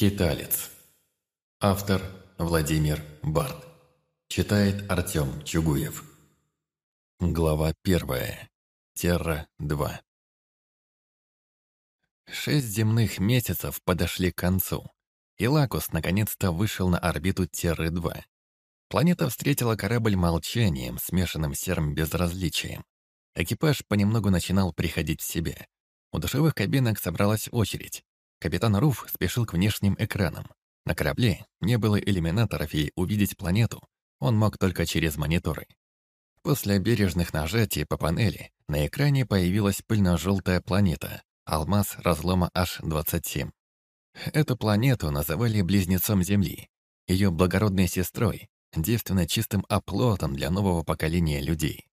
Скиталец. Автор Владимир Барт. Читает Артем Чугуев. Глава первая. Терра-2. Шесть земных месяцев подошли к концу, и Лакус наконец-то вышел на орбиту Терры-2. Планета встретила корабль молчанием, смешанным серым безразличием. Экипаж понемногу начинал приходить в себя. У душевых кабинок собралась очередь. Капитан Руф спешил к внешним экранам. На корабле не было иллюминаторов, и увидеть планету он мог только через мониторы. После бережных нажатий по панели на экране появилась пыльно-желтая планета, алмаз разлома H27. Эту планету называли близнецом Земли, ее благородной сестрой, девственно чистым оплотом для нового поколения людей.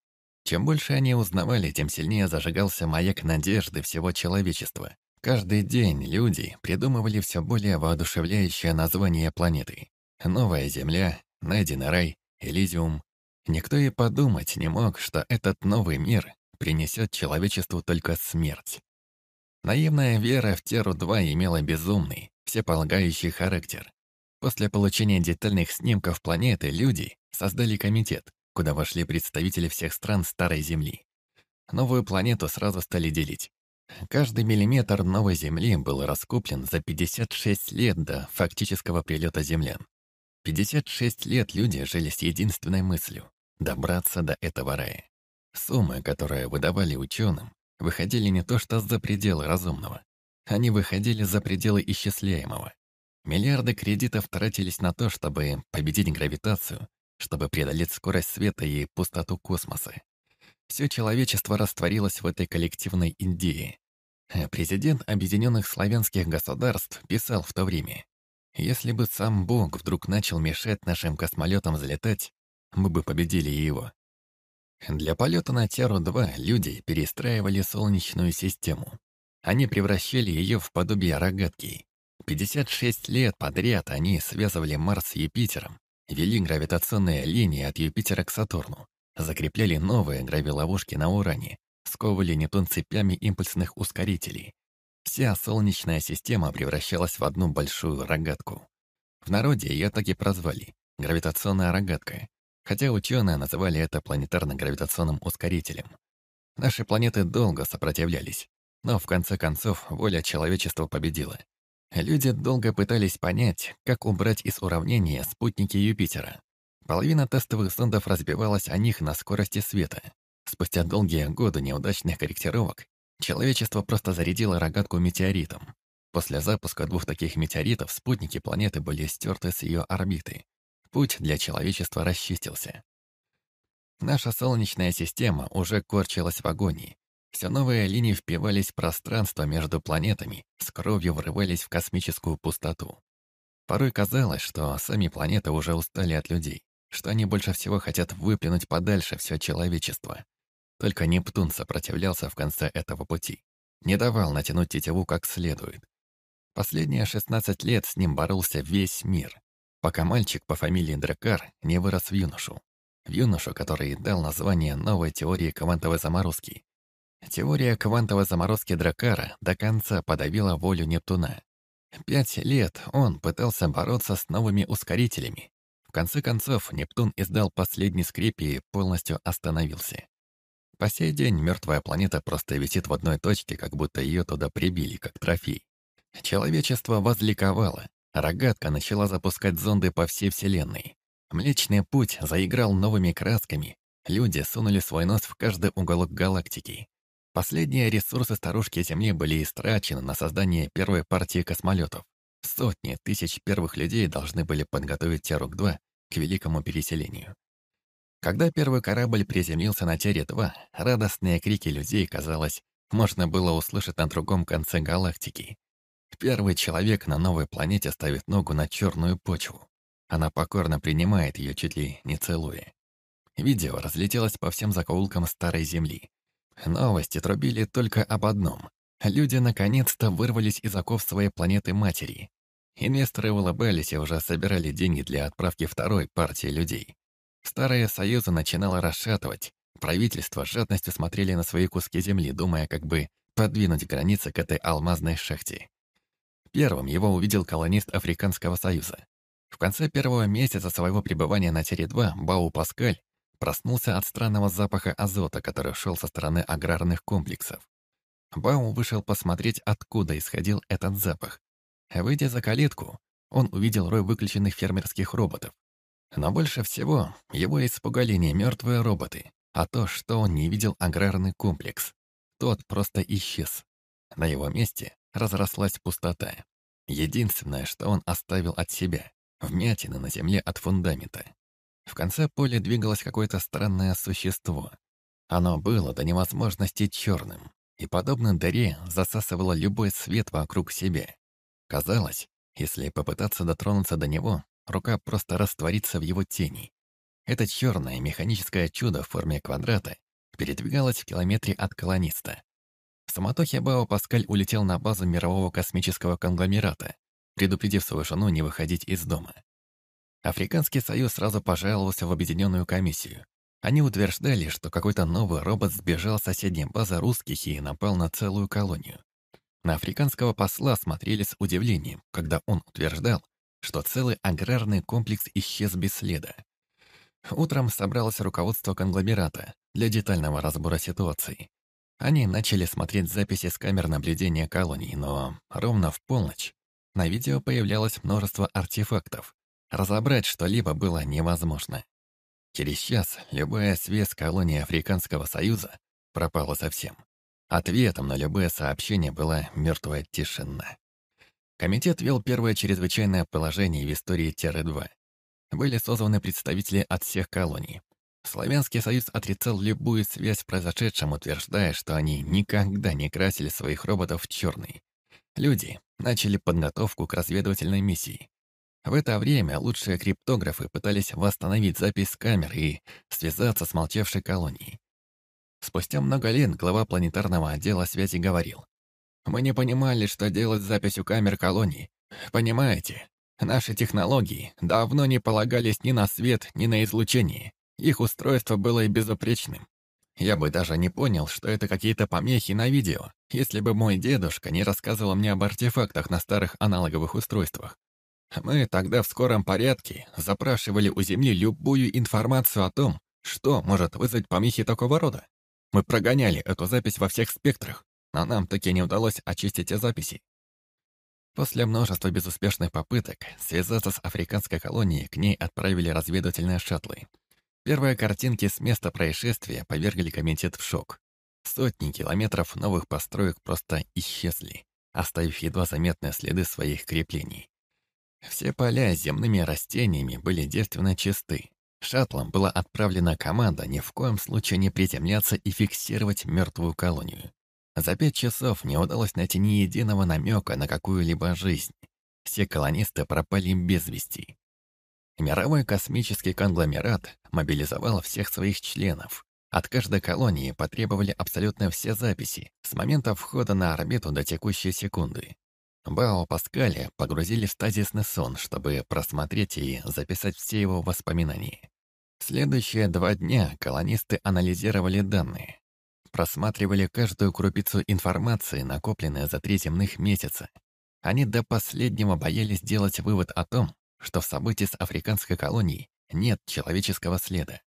Чем больше они узнавали, тем сильнее зажигался маяк надежды всего человечества. Каждый день люди придумывали все более воодушевляющее название планеты. Новая Земля, найденный рай, Элизиум. Никто и подумать не мог, что этот новый мир принесет человечеству только смерть. Наивная вера в Теру-2 имела безумный, всеполагающий характер. После получения детальных снимков планеты люди создали комитет, куда вошли представители всех стран Старой Земли. Новую планету сразу стали делить. Каждый миллиметр новой Земли был раскуплен за 56 лет до фактического прилета землян. 56 лет люди жили с единственной мыслью — добраться до этого рая. Суммы, которые выдавали ученым, выходили не то что за пределы разумного. Они выходили за пределы исчисляемого. Миллиарды кредитов тратились на то, чтобы победить гравитацию, чтобы преодолеть скорость света и пустоту космоса. Все человечество растворилось в этой коллективной идее. Президент Объединенных Славянских Государств писал в то время, «Если бы сам Бог вдруг начал мешать нашим космолетам залетать, мы бы победили его». Для полета на Теру-2 люди перестраивали Солнечную систему. Они превращали ее в подобие рогатки. 56 лет подряд они связывали Марс с Юпитером, вели гравитационные линии от Юпитера к Сатурну, закрепляли новые гравиловушки на Уране, сковывали Ньютон цепями импульсных ускорителей. Вся Солнечная система превращалась в одну большую рогатку. В народе ее так и прозвали — гравитационная рогатка, хотя ученые называли это планетарно-гравитационным ускорителем. Наши планеты долго сопротивлялись, но в конце концов воля человечества победила. Люди долго пытались понять, как убрать из уравнения спутники Юпитера. Половина тестовых зондов разбивалась о них на скорости света. Спустя долгие годы неудачных корректировок человечество просто зарядило рогатку метеоритом. После запуска двух таких метеоритов спутники планеты были стерты с ее орбиты. Путь для человечества расчистился. Наша Солнечная система уже корчилась в агонии. Все новые линии впивались в пространство между планетами, с кровью врывались в космическую пустоту. Порой казалось, что сами планеты уже устали от людей что они больше всего хотят выплюнуть подальше все человечество. Только Нептун сопротивлялся в конце этого пути. Не давал натянуть тетиву как следует. Последние 16 лет с ним боролся весь мир, пока мальчик по фамилии Дракар не вырос в юношу. В юношу, который дал название новой теории квантовой заморозки. Теория квантовой заморозки Дракара до конца подавила волю Нептуна. Пять лет он пытался бороться с новыми ускорителями, в конце концов, Нептун издал последний скрип и полностью остановился. По сей день мертвая планета просто висит в одной точке, как будто ее туда прибили, как трофей. Человечество возликовало. Рогатка начала запускать зонды по всей Вселенной. Млечный Путь заиграл новыми красками. Люди сунули свой нос в каждый уголок галактики. Последние ресурсы старушки Земли были истрачены на создание первой партии космолетов. Сотни тысяч первых людей должны были подготовить Терук-2 к великому переселению. Когда первый корабль приземлился на Тере-2, радостные крики людей, казалось, можно было услышать на другом конце галактики. Первый человек на новой планете ставит ногу на черную почву. Она покорно принимает ее, чуть ли не целуя. Видео разлетелось по всем закоулкам Старой Земли. Новости трубили только об одном. Люди наконец-то вырвались из оков своей планеты-матери. Инвесторы улыбались и уже собирали деньги для отправки второй партии людей. Старые союзы начинало расшатывать. Правительства с жадностью смотрели на свои куски земли, думая, как бы подвинуть границы к этой алмазной шахте. Первым его увидел колонист Африканского Союза. В конце первого месяца своего пребывания на Тере-2 Бау Паскаль проснулся от странного запаха азота, который шел со стороны аграрных комплексов. Бау вышел посмотреть, откуда исходил этот запах. Выйдя за калитку, он увидел рой выключенных фермерских роботов. Но больше всего его испугали не мертвые роботы, а то, что он не видел аграрный комплекс. Тот просто исчез. На его месте разрослась пустота. Единственное, что он оставил от себя — вмятины на земле от фундамента. В конце поля двигалось какое-то странное существо. Оно было до невозможности черным, и, подобно дыре, засасывало любой свет вокруг себя. Казалось, если попытаться дотронуться до него, рука просто растворится в его тени. Это черное механическое чудо в форме квадрата передвигалось в километре от колониста. В самотохе Бао Паскаль улетел на базу мирового космического конгломерата, предупредив свою жену не выходить из дома. Африканский союз сразу пожаловался в объединенную комиссию. Они утверждали, что какой-то новый робот сбежал с соседней базы русских и напал на целую колонию. На африканского посла смотрели с удивлением, когда он утверждал, что целый аграрный комплекс исчез без следа. Утром собралось руководство конгломерата для детального разбора ситуации. Они начали смотреть записи с камер наблюдения колоний, но ровно в полночь на видео появлялось множество артефактов. Разобрать что-либо было невозможно. Через час любая связь колонии Африканского Союза пропала совсем. Ответом на любое сообщение была мертвая тишина. Комитет вел первое чрезвычайное положение в истории Терры-2. Были созваны представители от всех колоний. Славянский союз отрицал любую связь в произошедшем, утверждая, что они никогда не красили своих роботов в черный. Люди начали подготовку к разведывательной миссии. В это время лучшие криптографы пытались восстановить запись с камер и связаться с молчавшей колонией. Спустя много лет глава планетарного отдела связи говорил, мы не понимали, что делать с записью камер колоний. Понимаете, наши технологии давно не полагались ни на свет, ни на излучение. Их устройство было и безупречным. Я бы даже не понял, что это какие-то помехи на видео, если бы мой дедушка не рассказывал мне об артефактах на старых аналоговых устройствах. Мы тогда в скором порядке запрашивали у Земли любую информацию о том, что может вызвать помехи такого рода. Мы прогоняли эту запись во всех спектрах, но нам таки не удалось очистить эти записи. После множества безуспешных попыток связаться с африканской колонией к ней отправили разведывательные шаттлы. Первые картинки с места происшествия повергли комитет в шок. Сотни километров новых построек просто исчезли, оставив едва заметные следы своих креплений. Все поля с земными растениями были девственно чисты. Шаттлом была отправлена команда ни в коем случае не приземляться и фиксировать мертвую колонию. За пять часов не удалось найти ни единого намека на какую-либо жизнь. Все колонисты пропали без вести. Мировой космический конгломерат мобилизовал всех своих членов. От каждой колонии потребовали абсолютно все записи, с момента входа на орбиту до текущей секунды. Бао Паскаля погрузили в стазисный сон, чтобы просмотреть и записать все его воспоминания. Следующие два дня колонисты анализировали данные просматривали каждую крупицу информации, накопленной за три земных месяца. Они до последнего боялись сделать вывод о том, что в событии с африканской колонией нет человеческого следа.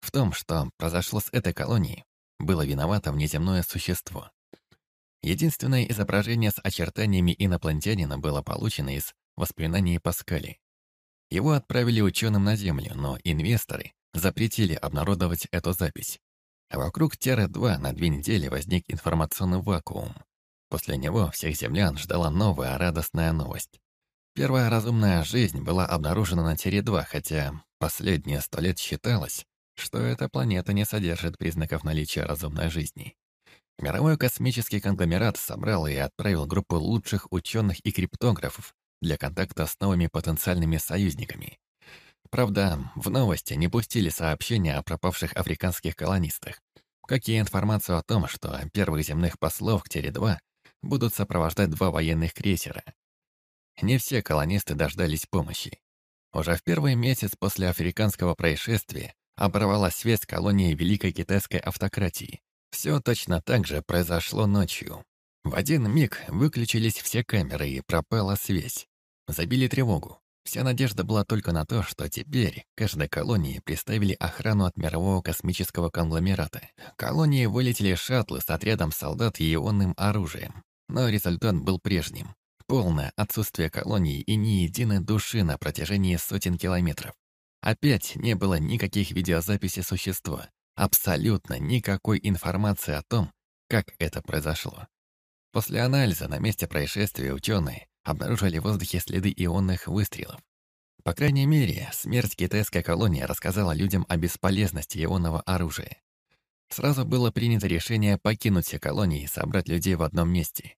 В том, что произошло с этой колонией, было виновато внеземное существо. Единственное изображение с очертаниями инопланетянина было получено из воспоминаний Паскали. Его отправили ученым на Землю, но инвесторы запретили обнародовать эту запись. Вокруг Терры-2 на две недели возник информационный вакуум. После него всех землян ждала новая радостная новость. Первая разумная жизнь была обнаружена на Терре-2, хотя последние сто лет считалось, что эта планета не содержит признаков наличия разумной жизни. Мировой космический конгломерат собрал и отправил группу лучших ученых и криптографов для контакта с новыми потенциальными союзниками. Правда, в новости не пустили сообщения о пропавших африканских колонистах, как и информацию о том, что первых земных послов к Тере-2 будут сопровождать два военных крейсера. Не все колонисты дождались помощи. Уже в первый месяц после африканского происшествия оборвалась связь колонии Великой Китайской автократии. Все точно так же произошло ночью. В один миг выключились все камеры и пропала связь. Забили тревогу. Вся надежда была только на то, что теперь каждой колонии приставили охрану от мирового космического конгломерата. Колонии вылетели шаттлы с отрядом солдат и ионным оружием. Но результат был прежним. Полное отсутствие колонии и ни единой души на протяжении сотен километров. Опять не было никаких видеозаписей существа. Абсолютно никакой информации о том, как это произошло. После анализа на месте происшествия ученые обнаружили в воздухе следы ионных выстрелов. По крайней мере, смерть китайской колонии рассказала людям о бесполезности ионного оружия. Сразу было принято решение покинуть все колонии и собрать людей в одном месте.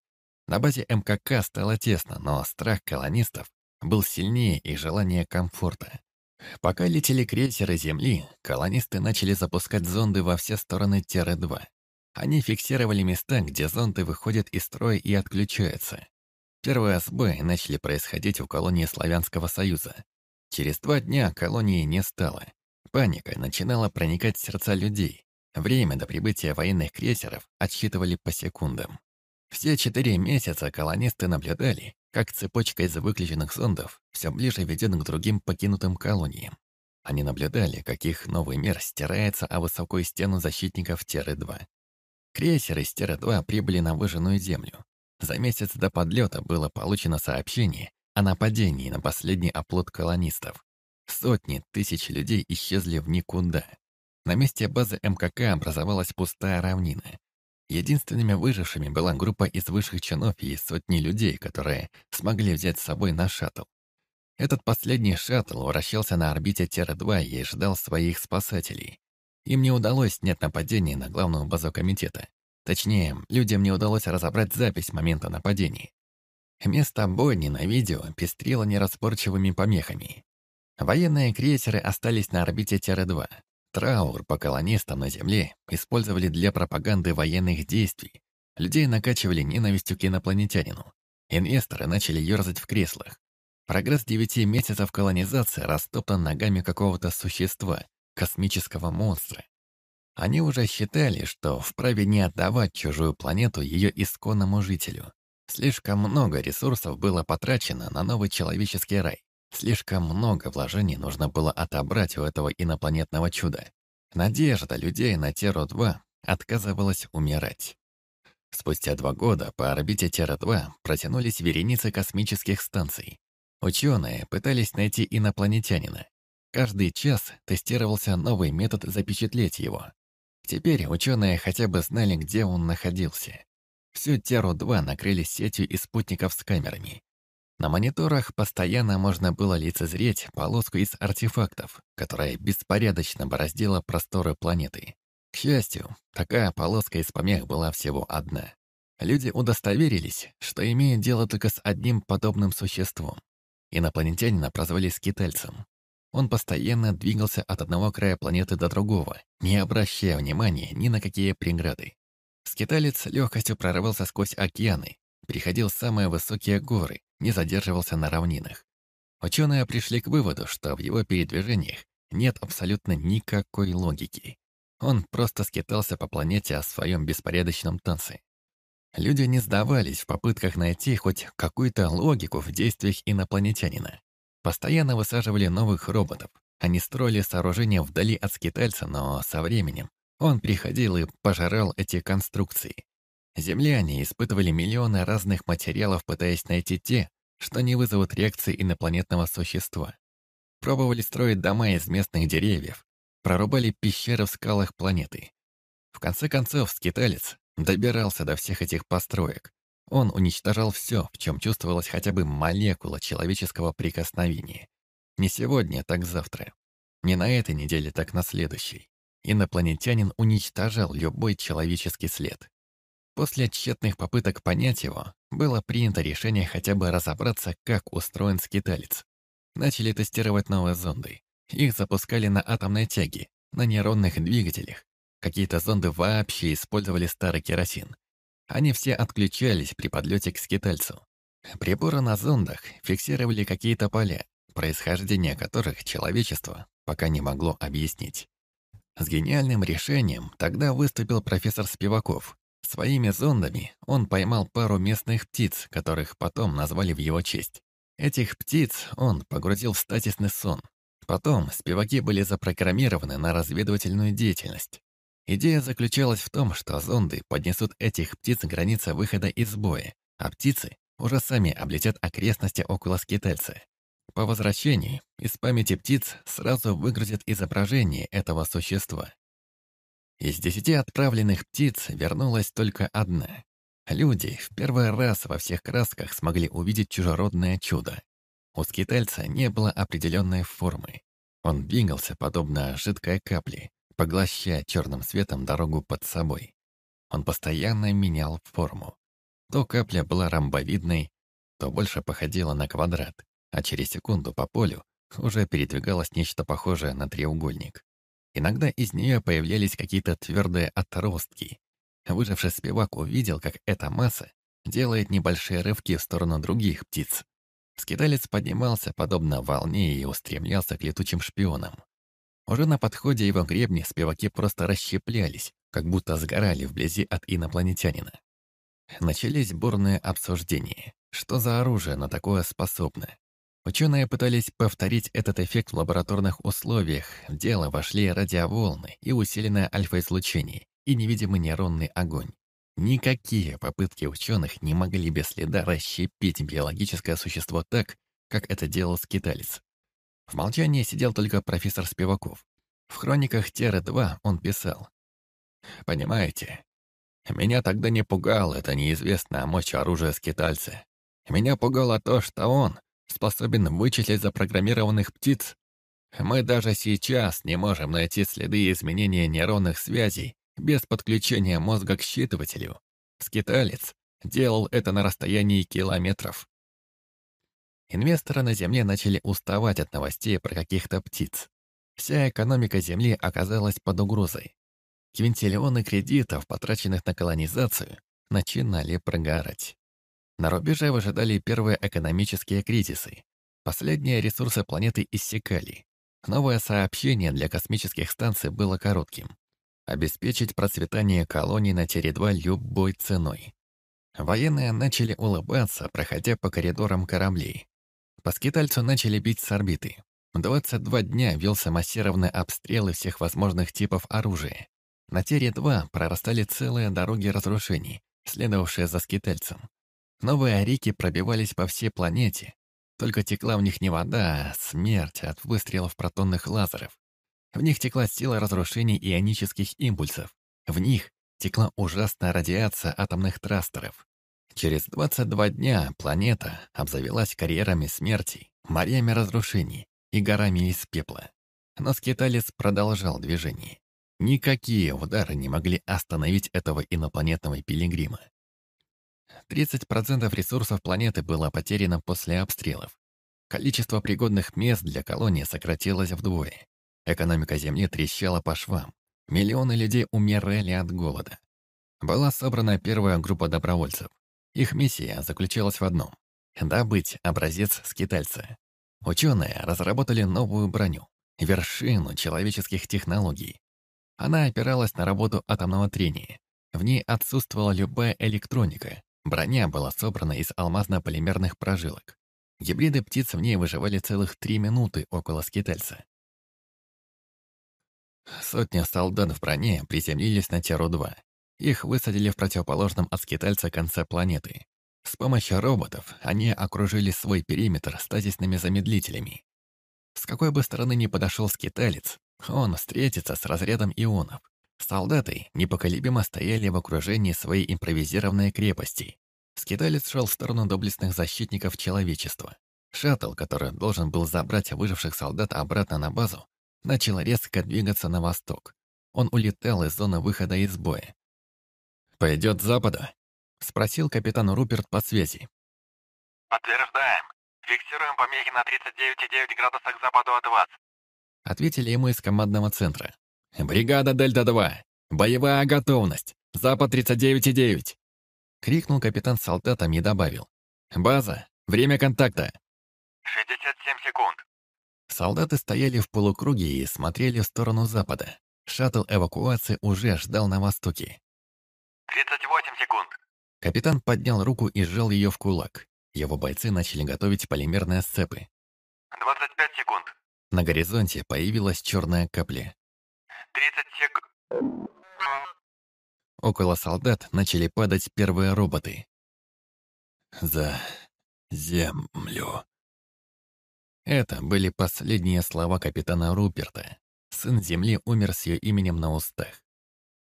На базе МКК стало тесно, но страх колонистов был сильнее их желания комфорта. Пока летели крейсеры Земли, колонисты начали запускать зонды во все стороны Терры-2. Они фиксировали места, где зонды выходят из строя и отключаются. Первые сбои начали происходить в колонии Славянского Союза. Через два дня колонии не стало. Паника начинала проникать в сердца людей. Время до прибытия военных крейсеров отсчитывали по секундам. Все четыре месяца колонисты наблюдали, как цепочка из выключенных зондов все ближе ведет к другим покинутым колониям. Они наблюдали, как их новый мир стирается о высокую стену защитников Терры-2. Крейсеры из Терры-2 прибыли на выжженную землю. За месяц до подлета было получено сообщение о нападении на последний оплот колонистов. Сотни тысяч людей исчезли в никуда. На месте базы МКК образовалась пустая равнина. Единственными выжившими была группа из высших чинов и сотни людей, которые смогли взять с собой на шаттл. Этот последний шаттл вращался на орбите Терра-2 и ждал своих спасателей. Им не удалось снять нападение на главную базу комитета. Точнее, людям не удалось разобрать запись момента нападения. Место бойни на видео пестрило неразборчивыми помехами. Военные крейсеры остались на орбите Терры-2. Траур по колонистам на Земле использовали для пропаганды военных действий. Людей накачивали ненавистью к инопланетянину. Инвесторы начали ерзать в креслах. Прогресс девяти месяцев колонизации растоптан ногами какого-то существа, космического монстра. Они уже считали, что вправе не отдавать чужую планету ее исконному жителю. Слишком много ресурсов было потрачено на новый человеческий рай. Слишком много вложений нужно было отобрать у этого инопланетного чуда. Надежда людей на Терру-2 отказывалась умирать. Спустя два года по орбите Терра-2 протянулись вереницы космических станций. Ученые пытались найти инопланетянина. Каждый час тестировался новый метод запечатлеть его. Теперь ученые хотя бы знали, где он находился. Всю Теру-2 накрыли сетью из спутников с камерами. На мониторах постоянно можно было лицезреть полоску из артефактов, которая беспорядочно бороздила просторы планеты. К счастью, такая полоска из помех была всего одна. Люди удостоверились, что имеют дело только с одним подобным существом. Инопланетянина прозвали скитальцем. Он постоянно двигался от одного края планеты до другого, не обращая внимания ни на какие преграды. Скиталец легкостью прорывался сквозь океаны, приходил самые высокие горы, не задерживался на равнинах. Ученые пришли к выводу, что в его передвижениях нет абсолютно никакой логики. Он просто скитался по планете о своем беспорядочном танце. Люди не сдавались в попытках найти хоть какую-то логику в действиях инопланетянина. Постоянно высаживали новых роботов. Они строили сооружения вдали от скитальца, но со временем он приходил и пожирал эти конструкции. Земляне испытывали миллионы разных материалов, пытаясь найти те, что не вызовут реакции инопланетного существа. Пробовали строить дома из местных деревьев, прорубали пещеры в скалах планеты. В конце концов, скиталец добирался до всех этих построек, он уничтожал все, в чем чувствовалась хотя бы молекула человеческого прикосновения. Не сегодня, так завтра. Не на этой неделе, так на следующей. Инопланетянин уничтожал любой человеческий след. После тщетных попыток понять его, было принято решение хотя бы разобраться, как устроен скиталец. Начали тестировать новые зонды. Их запускали на атомной тяге, на нейронных двигателях. Какие-то зонды вообще использовали старый керосин. Они все отключались при подлете к скитальцу. Приборы на зондах фиксировали какие-то поля, происхождение которых человечество пока не могло объяснить. С гениальным решением тогда выступил профессор Спиваков, Своими зондами он поймал пару местных птиц, которых потом назвали в его честь. Этих птиц он погрузил в статисный сон. Потом спиваки были запрограммированы на разведывательную деятельность. Идея заключалась в том, что зонды поднесут этих птиц к границе выхода из боя, а птицы уже сами облетят окрестности около скитальца. По возвращении из памяти птиц сразу выгрузят изображение этого существа. Из десяти отправленных птиц вернулась только одна. Люди в первый раз во всех красках смогли увидеть чужеродное чудо. У скитальца не было определенной формы. Он двигался, подобно жидкой капле, поглощая черным светом дорогу под собой. Он постоянно менял форму. То капля была ромбовидной, то больше походила на квадрат, а через секунду по полю уже передвигалось нечто похожее на треугольник. Иногда из нее появлялись какие-то твердые отростки. Выживший спивак увидел, как эта масса делает небольшие рывки в сторону других птиц. Скиталец поднимался, подобно волне, и устремлялся к летучим шпионам. Уже на подходе его гребни спиваки просто расщеплялись, как будто сгорали вблизи от инопланетянина. Начались бурные обсуждения. Что за оружие на такое способно? Ученые пытались повторить этот эффект в лабораторных условиях. В дело вошли радиоволны и усиленное альфа-излучение, и невидимый нейронный огонь. Никакие попытки ученых не могли без следа расщепить биологическое существо так, как это делал скиталец. В молчании сидел только профессор Спиваков. В хрониках Теры-2 он писал. «Понимаете, меня тогда не пугало это неизвестная мощь оружия скитальца. Меня пугало то, что он способен вычислить запрограммированных птиц. Мы даже сейчас не можем найти следы изменения нейронных связей без подключения мозга к считывателю. Скиталец делал это на расстоянии километров. Инвесторы на Земле начали уставать от новостей про каких-то птиц. Вся экономика Земли оказалась под угрозой. Квинтиллионы кредитов, потраченных на колонизацию, начинали прогорать. На рубеже выжидали первые экономические кризисы. Последние ресурсы планеты иссякали. Новое сообщение для космических станций было коротким обеспечить процветание колоний на Тере-2 любой ценой. Военные начали улыбаться, проходя по коридорам кораблей. По скитальцу начали бить с орбиты. 22 дня велся массированный обстрелы всех возможных типов оружия. На Тере-2 прорастали целые дороги разрушений, следовавшие за скитальцем. Новые реки пробивались по всей планете. Только текла в них не вода, а смерть от выстрелов протонных лазеров. В них текла сила разрушений ионических импульсов. В них текла ужасная радиация атомных трастеров. Через 22 дня планета обзавелась карьерами смерти, морями разрушений и горами из пепла. Но скиталец продолжал движение. Никакие удары не могли остановить этого инопланетного пилигрима. 30% ресурсов планеты было потеряно после обстрелов. Количество пригодных мест для колонии сократилось вдвое. Экономика Земли трещала по швам. Миллионы людей умирали от голода. Была собрана первая группа добровольцев. Их миссия заключалась в одном — добыть образец скитальца. Ученые разработали новую броню, вершину человеческих технологий. Она опиралась на работу атомного трения. В ней отсутствовала любая электроника. Броня была собрана из алмазно-полимерных прожилок. Гибриды птиц в ней выживали целых три минуты около скитальца. Сотня солдат в броне приземлились на Теру-2. Их высадили в противоположном от скитальца конце планеты. С помощью роботов они окружили свой периметр стазисными замедлителями. С какой бы стороны ни подошел скиталец, он встретится с разрядом ионов. Солдаты непоколебимо стояли в окружении своей импровизированной крепости. Скиталец шел в сторону доблестных защитников человечества. Шаттл, который должен был забрать выживших солдат обратно на базу, начал резко двигаться на восток. Он улетел из зоны выхода из боя. «Пойдет с запада?» — спросил капитан Руперт по связи. «Подтверждаем. Фиксируем помехи на 39,9 градусах к западу от вас», — ответили ему из командного центра. «Бригада Дельта-2! Боевая готовность! Запад 39,9!» — крикнул капитан с солдатами и добавил. «База! Время контакта!» «67 секунд!» Солдаты стояли в полукруге и смотрели в сторону запада. Шаттл эвакуации уже ждал на востоке. 38 Капитан поднял руку и сжал ее в кулак. Его бойцы начали готовить полимерные сцепы. 25 секунд. На горизонте появилась черная капля. 30 секунд. Около солдат начали падать первые роботы. «За землю». Это были последние слова капитана Руперта. Сын Земли умер с ее именем на устах.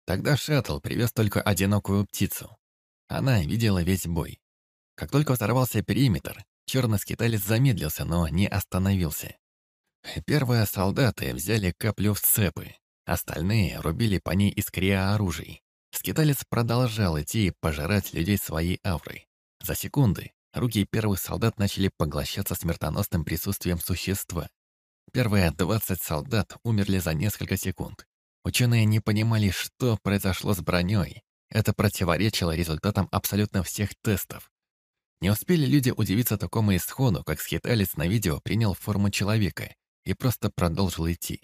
Тогда шаттл привез только одинокую птицу. Она видела весь бой. Как только взорвался периметр, черный скиталец замедлился, но не остановился. Первые солдаты взяли каплю в цепы, остальные рубили по ней искрия оружий. Скиталец продолжал идти и пожирать людей своей аурой. За секунды руки первых солдат начали поглощаться смертоносным присутствием существа. Первые 20 солдат умерли за несколько секунд. Ученые не понимали, что произошло с броней. Это противоречило результатам абсолютно всех тестов. Не успели люди удивиться такому исходу, как скиталец на видео принял форму человека и просто продолжил идти.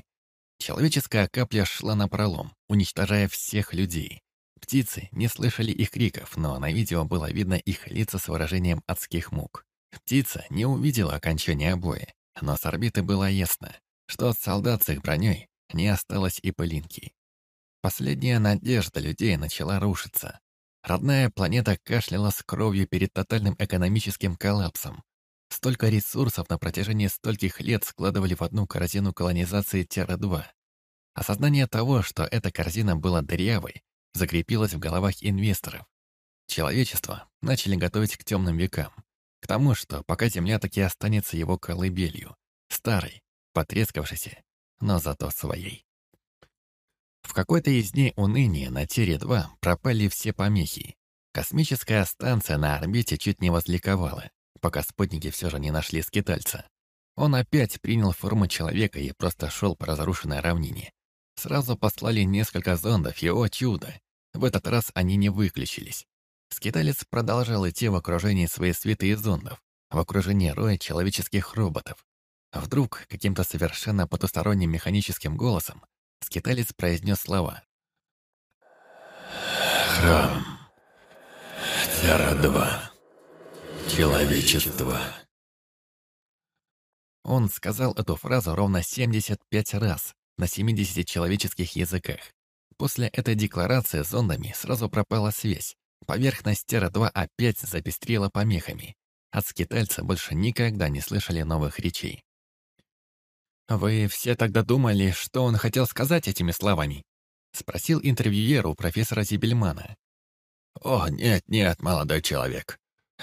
Человеческая капля шла на пролом, уничтожая всех людей. Птицы не слышали их криков, но на видео было видно их лица с выражением адских мук. Птица не увидела окончания боя, но с орбиты было ясно, что от солдат с их броней не осталось и пылинки. Последняя надежда людей начала рушиться. Родная планета кашляла с кровью перед тотальным экономическим коллапсом. Столько ресурсов на протяжении стольких лет складывали в одну корзину колонизации Терра-2. Осознание того, что эта корзина была дырявой, закрепилось в головах инвесторов. Человечество начали готовить к темным векам. К тому, что пока Земля таки останется его колыбелью. Старой, потрескавшейся, но зато своей. В какой-то из дней уныния на Тере-2 пропали все помехи. Космическая станция на орбите чуть не возликовала, пока спутники все же не нашли скитальца. Он опять принял форму человека и просто шел по разрушенной равнине. Сразу послали несколько зондов, и, о чудо, в этот раз они не выключились. Скиталец продолжал идти в окружении своей свиты и зондов, в окружении роя человеческих роботов. Вдруг, каким-то совершенно потусторонним механическим голосом, скиталец произнес слова. «Храм. Тера-2. Человечество». Он сказал эту фразу ровно 75 раз, на 70 человеческих языках. После этой декларации с зондами сразу пропала связь. Поверхность Тера-2 опять запестрила помехами. От скитальца больше никогда не слышали новых речей. «Вы все тогда думали, что он хотел сказать этими словами?» — спросил интервьюер у профессора Зибельмана. «О, нет-нет, молодой человек.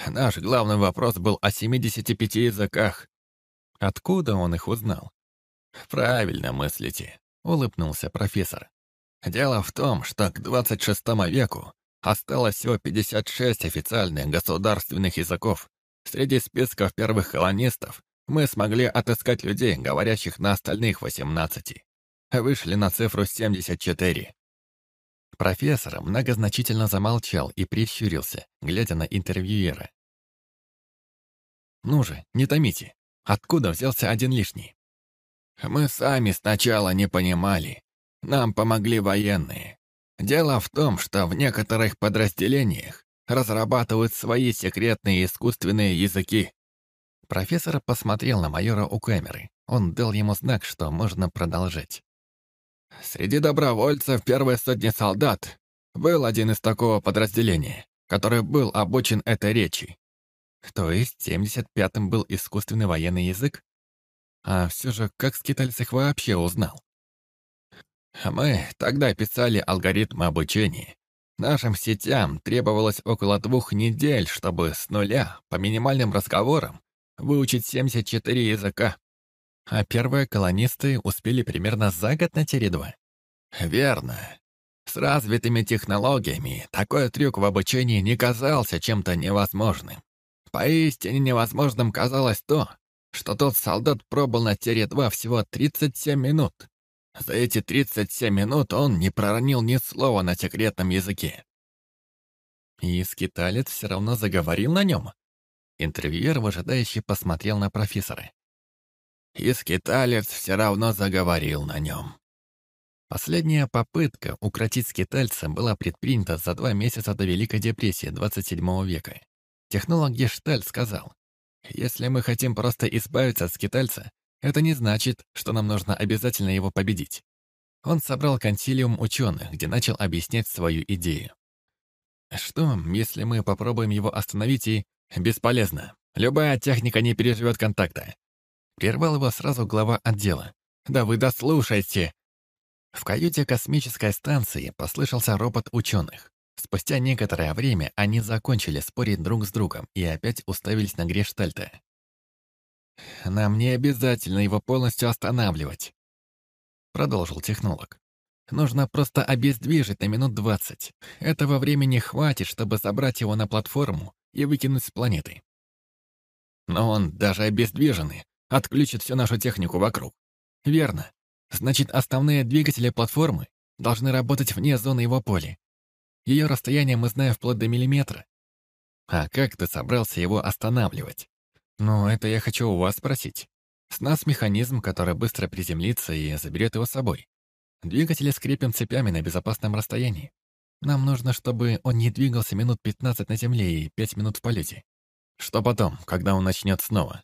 Наш главный вопрос был о 75 языках». Откуда он их узнал? «Правильно мыслите», — улыбнулся профессор. «Дело в том, что к 26 веку осталось всего 56 официальных государственных языков. Среди списков первых колонистов мы смогли отыскать людей, говорящих на остальных 18. Вышли на цифру 74. Профессор многозначительно замолчал и прищурился, глядя на интервьюера. «Ну же, не томите. Откуда взялся один лишний?» Мы сами сначала не понимали. Нам помогли военные. Дело в том, что в некоторых подразделениях разрабатывают свои секретные искусственные языки. Профессор посмотрел на майора у камеры. Он дал ему знак, что можно продолжать. Среди добровольцев первой сотни солдат был один из такого подразделения, который был обучен этой речи. То есть в 75-м был искусственный военный язык? А все же, как скитальц их вообще узнал? Мы тогда писали алгоритмы обучения. Нашим сетям требовалось около двух недель, чтобы с нуля, по минимальным разговорам, выучить 74 языка. А первые колонисты успели примерно за год на Тередва. Верно. С развитыми технологиями такой трюк в обучении не казался чем-то невозможным. Поистине невозможным казалось то, что тот солдат пробыл на Тере-2 всего 37 минут. За эти 37 минут он не проронил ни слова на секретном языке. И скиталец все равно заговорил на нем. Интервьюер выжидающий посмотрел на профессора. И скиталец все равно заговорил на нем. Последняя попытка укротить скитальца была предпринята за два месяца до Великой депрессии 27 века. Технолог Гештальт сказал, «Если мы хотим просто избавиться от скитальца, это не значит, что нам нужно обязательно его победить». Он собрал консилиум ученых, где начал объяснять свою идею. Что, если мы попробуем его остановить и... Бесполезно. Любая техника не переживет контакта. Прервал его сразу глава отдела. Да вы дослушайте. В каюте космической станции послышался ропот ученых. Спустя некоторое время они закончили спорить друг с другом и опять уставились на Грештальта. «Нам не обязательно его полностью останавливать», — продолжил технолог. «Нужно просто обездвижить на минут двадцать. Этого времени хватит, чтобы забрать его на платформу и выкинуть с планеты. Но он, даже обездвиженный, отключит всю нашу технику вокруг. Верно. Значит, основные двигатели платформы должны работать вне зоны его поля. Ее расстояние мы знаем вплоть до миллиметра. А как ты собрался его останавливать? Ну, это я хочу у вас спросить. С нас механизм, который быстро приземлится и заберет его с собой. Двигатели скрепим цепями на безопасном расстоянии. Нам нужно, чтобы он не двигался минут 15 на земле и 5 минут в полете. Что потом, когда он начнет снова?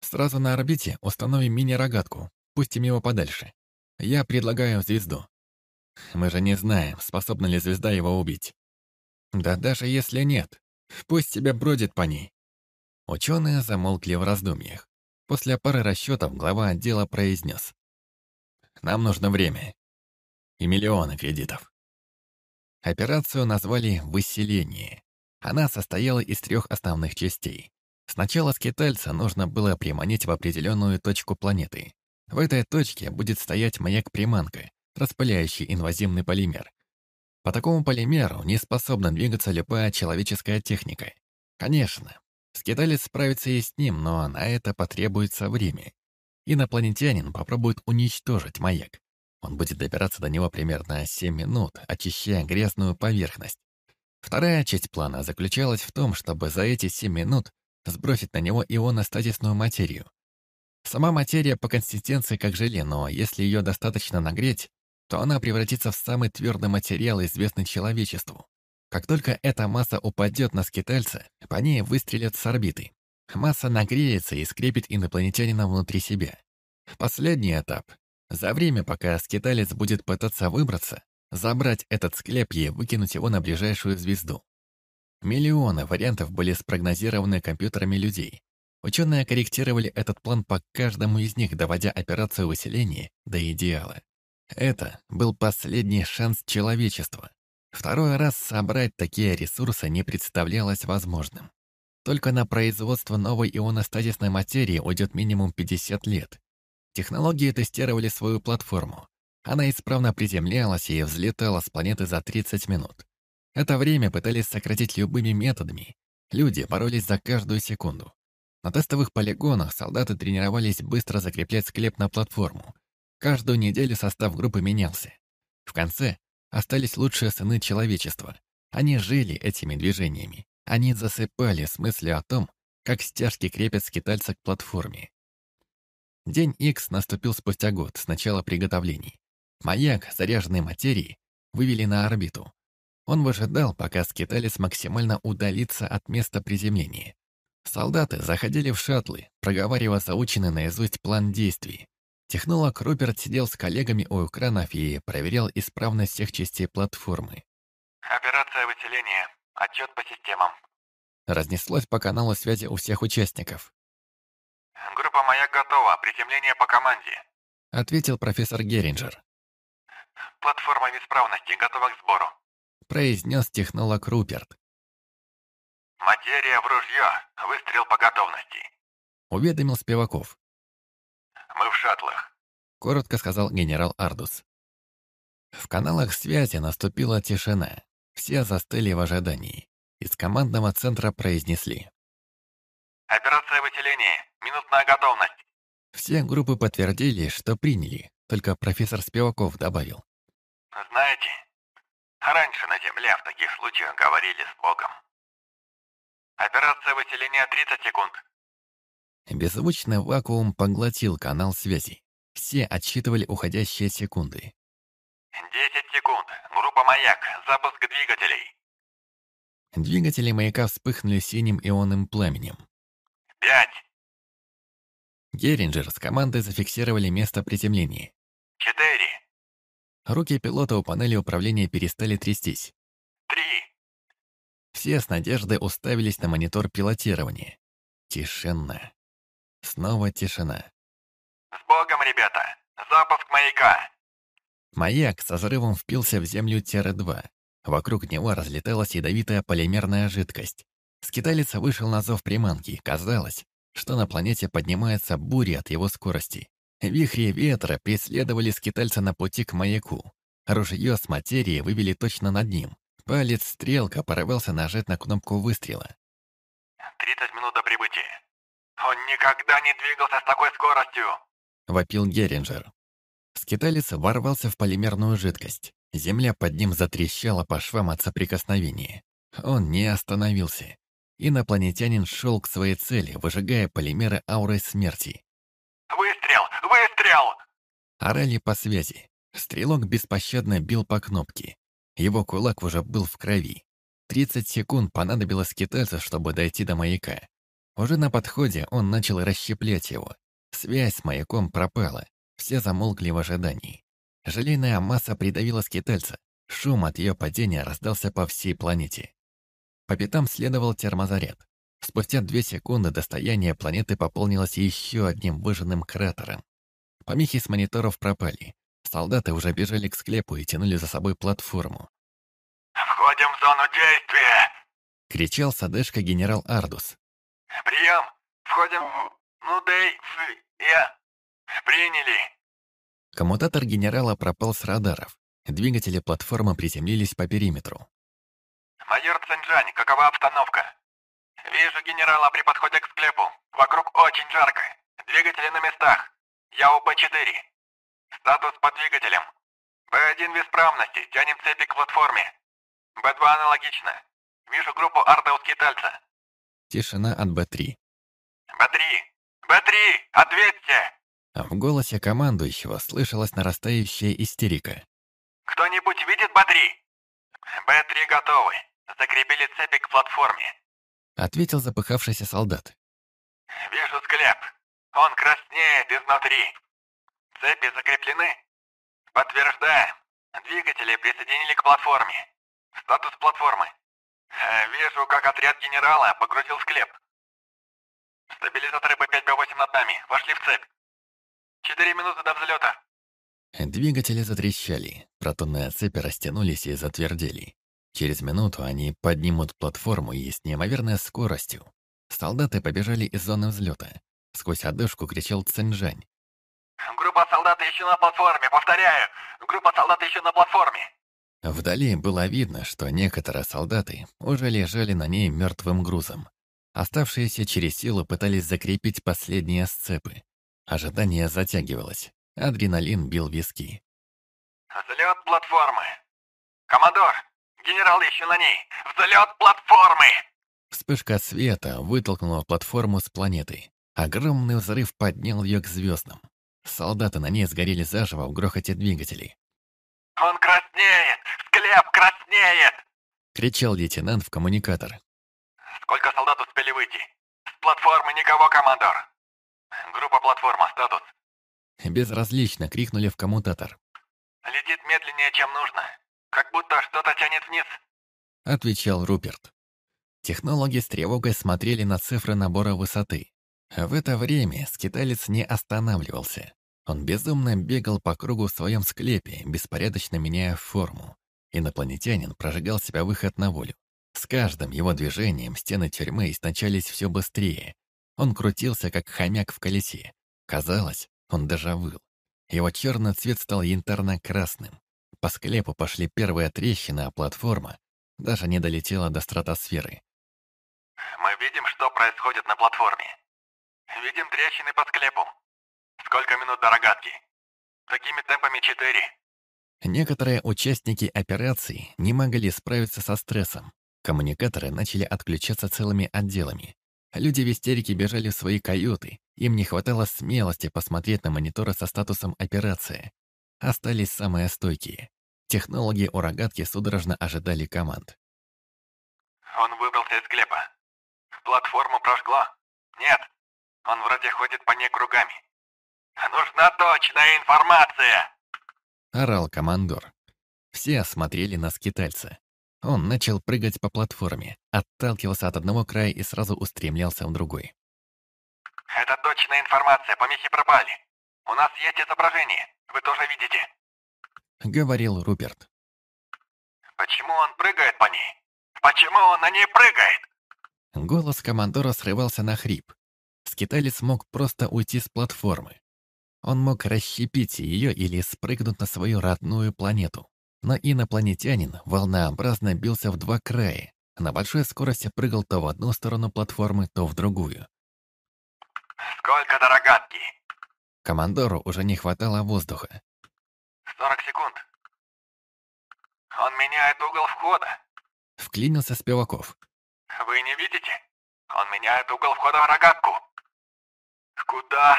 Сразу на орбите установим мини-рогатку, пустим его подальше. Я предлагаю звезду. Мы же не знаем, способна ли звезда его убить. Да даже если нет, пусть себя бродит по ней. Ученые замолкли в раздумьях. После пары расчетов глава отдела произнес. Нам нужно время. И миллионы кредитов. Операцию назвали «Выселение». Она состояла из трех основных частей. Сначала скитальца нужно было приманить в определенную точку планеты. В этой точке будет стоять маяк-приманка, распыляющий инвазивный полимер. По такому полимеру не способна двигаться любая человеческая техника. Конечно, скиталец справится и с ним, но на это потребуется время. Инопланетянин попробует уничтожить маяк. Он будет добираться до него примерно 7 минут, очищая грязную поверхность. Вторая часть плана заключалась в том, чтобы за эти 7 минут сбросить на него ионостатисную материю. Сама материя по консистенции как желе, но если ее достаточно нагреть, то она превратится в самый твердый материал, известный человечеству. Как только эта масса упадет на скитальца, по ней выстрелят с орбиты. Масса нагреется и скрепит инопланетянина внутри себя. Последний этап. За время, пока скиталец будет пытаться выбраться, забрать этот склеп и выкинуть его на ближайшую звезду. Миллионы вариантов были спрогнозированы компьютерами людей. Ученые корректировали этот план по каждому из них, доводя операцию выселения до идеала. Это был последний шанс человечества. Второй раз собрать такие ресурсы не представлялось возможным. Только на производство новой ионостазисной материи уйдет минимум 50 лет. Технологии тестировали свою платформу. Она исправно приземлялась и взлетала с планеты за 30 минут. Это время пытались сократить любыми методами. Люди боролись за каждую секунду. На тестовых полигонах солдаты тренировались быстро закреплять склеп на платформу. Каждую неделю состав группы менялся. В конце остались лучшие сыны человечества. Они жили этими движениями. Они засыпали с мыслью о том, как стяжки крепят скитальца к платформе. День X наступил спустя год с начала приготовлений. Маяк, заряженный материей, вывели на орбиту. Он выжидал, пока скиталец максимально удалится от места приземления. Солдаты заходили в шаттлы, проговаривая заученный наизусть план действий. Технолог Руперт сидел с коллегами у экранов и проверял исправность всех частей платформы. «Операция выселения. Отчет по системам». Разнеслось по каналу связи у всех участников. «Группа «Маяк» готова. Приземление по команде», — ответил профессор Геринджер. «Платформа в исправности. Готова к сбору», — произнес технолог Руперт. «Материя в ружье. Выстрел по готовности», — уведомил Спиваков. «Мы в шаттлах», — коротко сказал генерал Ардус. В каналах связи наступила тишина. Все застыли в ожидании. Из командного центра произнесли. «Операция выселения. Минутная готовность». Все группы подтвердили, что приняли, только профессор Спиваков добавил. «Знаете, раньше на Земле в таких случаях говорили с Богом. Операция выселения 30 секунд». Беззвучный вакуум поглотил канал связи. Все отсчитывали уходящие секунды. Десять секунд. Группа «Маяк». Запуск двигателей. Двигатели маяка вспыхнули синим ионным пламенем. Пять. Геринджер с командой зафиксировали место приземления. Четыре. Руки пилота у панели управления перестали трястись. Три. Все с надеждой уставились на монитор пилотирования. Тишина. Снова тишина. С Богом, ребята. Запуск маяка. Маяк со взрывом впился в землю Терра-2. Вокруг него разлеталась ядовитая полимерная жидкость. Скиталец вышел на зов приманки. Казалось, что на планете поднимается буря от его скорости. Вихри ветра преследовали скитальца на пути к маяку. Ружье с материи вывели точно над ним. Палец стрелка порывался нажать на кнопку выстрела. «Тридцать минут до прибытия. Он никогда не двигался с такой скоростью!» — вопил Геринджер. Скиталец ворвался в полимерную жидкость. Земля под ним затрещала по швам от соприкосновения. Он не остановился. Инопланетянин шел к своей цели, выжигая полимеры аурой смерти. Орали по связи. Стрелок беспощадно бил по кнопке. Его кулак уже был в крови. 30 секунд понадобилось китайцу, чтобы дойти до маяка. Уже на подходе он начал расщеплять его. Связь с маяком пропала. Все замолкли в ожидании. Желейная масса придавила скитальца. Шум от ее падения раздался по всей планете. По пятам следовал термозаряд. Спустя две секунды достояние планеты пополнилось еще одним выжженным кратером. Помехи с мониторов пропали. Солдаты уже бежали к склепу и тянули за собой платформу. «Входим в зону действия!» — кричал садышка генерал Ардус. «Прием! Входим в... Ну, Дэй, в... Я... Приняли!» Коммутатор генерала пропал с радаров. Двигатели платформы приземлились по периметру. «Майор Цинджань, какова обстановка?» «Вижу генерала при подходе к склепу. Вокруг очень жарко. Двигатели на местах. Я у Б-4. Статус по двигателям. Б-1 в исправности. Тянем цепи к платформе. Б-2 аналогично. Вижу группу арта у скитальца. Тишина от Б-3. Б-3! Б-3! Ответьте! В голосе командующего слышалась нарастающая истерика. «Кто-нибудь видит Б-3?» «Б-3 готовы. Закрепили цепи к платформе», — ответил запыхавшийся солдат. «Вижу склеп. Он краснеет изнутри. Цепи закреплены?» «Подтверждаем. Двигатели присоединили к платформе. Статус платформы. Вижу, как отряд генерала погрузил склеп. Стабилизаторы Б5, Б8 над нами. Вошли в цепь. Четыре минуты до взлета. Двигатели затрещали, протонные цепи растянулись и затвердели. Через минуту они поднимут платформу и с неимоверной скоростью. Солдаты побежали из зоны взлета. Сквозь одышку кричал Цинжань. «Группа солдат еще на платформе, повторяю! Группа солдат еще на платформе!» Вдали было видно, что некоторые солдаты уже лежали на ней мертвым грузом. Оставшиеся через силу пытались закрепить последние сцепы. Ожидание затягивалось. Адреналин бил виски. «Взлет платформы! Командор! Генерал еще на ней! Взлет платформы!» Вспышка света вытолкнула платформу с планеты. Огромный взрыв поднял ее к звездам. Солдаты на ней сгорели заживо в грохоте двигателей. «Он краснеет! Склеп краснеет!» — кричал лейтенант в коммуникатор. «Сколько солдат успели выйти? С платформы никого, командор! Группа платформа, статус!» Безразлично крикнули в коммутатор. «Летит медленнее, чем нужно. Как будто что-то тянет вниз», — отвечал Руперт. Технологи с тревогой смотрели на цифры набора высоты. В это время скиталец не останавливался. Он безумно бегал по кругу в своем склепе, беспорядочно меняя форму. Инопланетянин прожигал себя выход на волю. С каждым его движением стены тюрьмы истончались все быстрее. Он крутился, как хомяк в колесе. Казалось, он даже выл. Его черный цвет стал янтарно-красным. По склепу пошли первые трещины, а платформа даже не долетела до стратосферы. «Мы видим, что происходит на платформе. Видим трещины по склепу. Сколько минут до рогатки? Такими темпами четыре». Некоторые участники операции не могли справиться со стрессом. Коммуникаторы начали отключаться целыми отделами. Люди в истерике бежали в свои каюты. Им не хватало смелости посмотреть на мониторы со статусом операции. Остались самые стойкие. Технологи у рогатки судорожно ожидали команд. Он выбрался из склепа. Платформу прожгло. Нет, он вроде ходит по ней кругами. Нужна точная информация! Орал командор. Все смотрели на скитальца. Он начал прыгать по платформе, отталкивался от одного края и сразу устремлялся в другой. «Это точная информация, помехи пропали. У нас есть изображение, вы тоже видите», — говорил Руперт. «Почему он прыгает по ней? Почему он на ней прыгает?» Голос командора срывался на хрип. Скиталец мог просто уйти с платформы. Он мог расщепить ее или спрыгнуть на свою родную планету. Но инопланетянин волнообразно бился в два края, на большой скорости прыгал то в одну сторону платформы, то в другую. «Сколько до рогатки?» Командору уже не хватало воздуха. «Сорок секунд. Он меняет угол входа». Вклинился Спиваков. «Вы не видите? Он меняет угол входа в рогатку». «Куда?»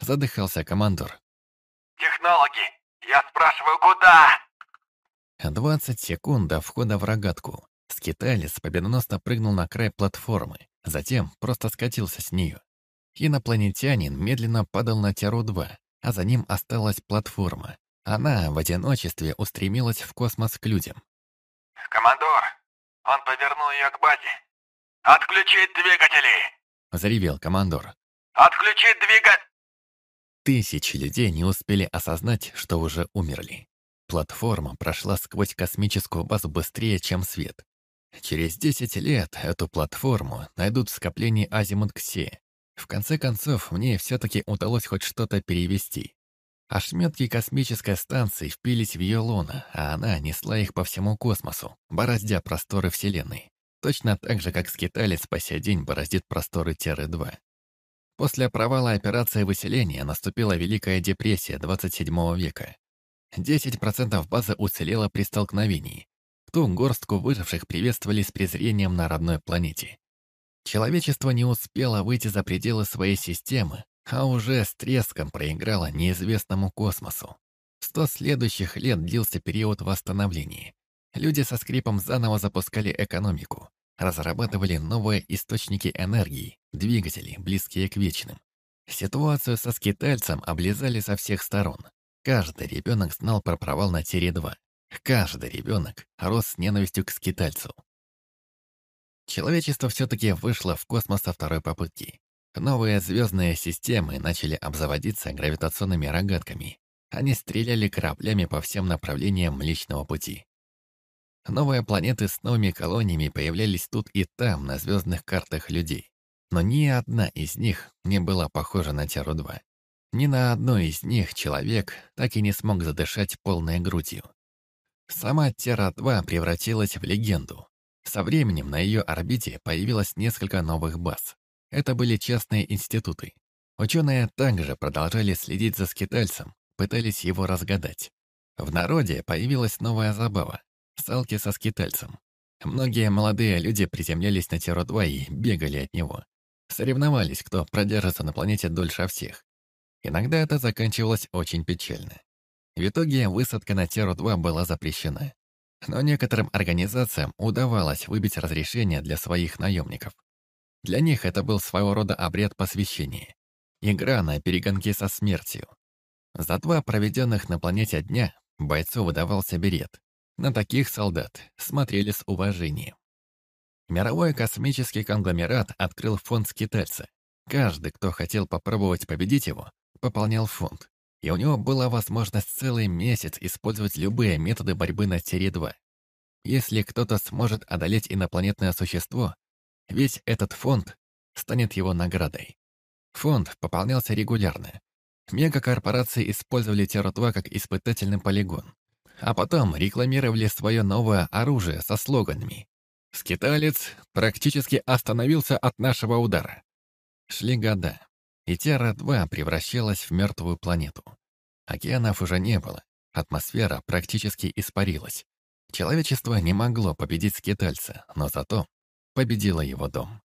Задыхался командор. «Технологи! Я спрашиваю, куда?» 20 секунд до входа в рогатку. Скиталец победоносно прыгнул на край платформы, затем просто скатился с нее. Инопланетянин медленно падал на Теру-2, а за ним осталась платформа. Она в одиночестве устремилась в космос к людям. «Командор, он повернул ее к базе. Отключить двигатели!» — заревел командор. «Отключить двигатель!» Тысячи людей не успели осознать, что уже умерли. Платформа прошла сквозь космическую базу быстрее, чем свет. Через 10 лет эту платформу найдут в скоплении Азимут-Ксе. В конце концов, мне все-таки удалось хоть что-то перевести. Ошметки космической станции впились в ее лоно, а она несла их по всему космосу, бороздя просторы Вселенной. Точно так же, как скиталец по сей день бороздит просторы Терры-2. После провала операции выселения наступила Великая депрессия 27 века. 10% базы уцелело при столкновении. Ту горстку выживших приветствовали с презрением на родной планете. Человечество не успело выйти за пределы своей системы, а уже с треском проиграло неизвестному космосу. Сто следующих лет длился период восстановления. Люди со скрипом заново запускали экономику, разрабатывали новые источники энергии, двигатели, близкие к вечным. Ситуацию со скитальцем облизали со всех сторон. Каждый ребенок знал про провал на Тире-2. Каждый ребенок рос с ненавистью к скитальцу. Человечество все-таки вышло в космос со второй попытки. Новые звездные системы начали обзаводиться гравитационными рогатками. Они стреляли кораблями по всем направлениям Млечного Пути. Новые планеты с новыми колониями появлялись тут и там, на звездных картах людей. Но ни одна из них не была похожа на Теру-2. Ни на одной из них человек так и не смог задышать полной грудью. Сама Терра-2 превратилась в легенду. Со временем на ее орбите появилось несколько новых баз. Это были частные институты. Ученые также продолжали следить за скитальцем, пытались его разгадать. В народе появилась новая забава — салки со скитальцем. Многие молодые люди приземлялись на Терру-2 и бегали от него. Соревновались, кто продержится на планете дольше всех. Иногда это заканчивалось очень печально. В итоге высадка на Теру-2 была запрещена. Но некоторым организациям удавалось выбить разрешение для своих наемников. Для них это был своего рода обряд посвящения. Игра на перегонки со смертью. За два проведенных на планете дня бойцу выдавался берет. На таких солдат смотрели с уважением. Мировой космический конгломерат открыл фонд скитальца. Каждый, кто хотел попробовать победить его, пополнял фонд, и у него была возможность целый месяц использовать любые методы борьбы на Тире-2. Если кто-то сможет одолеть инопланетное существо, весь этот фонд станет его наградой. Фонд пополнялся регулярно. Мегакорпорации использовали Терру-2 как испытательный полигон, а потом рекламировали свое новое оружие со слоганами «Скиталец практически остановился от нашего удара». Шли года и Терра-2 превращалась в мертвую планету. Океанов уже не было, атмосфера практически испарилась. Человечество не могло победить скитальца, но зато победило его дом.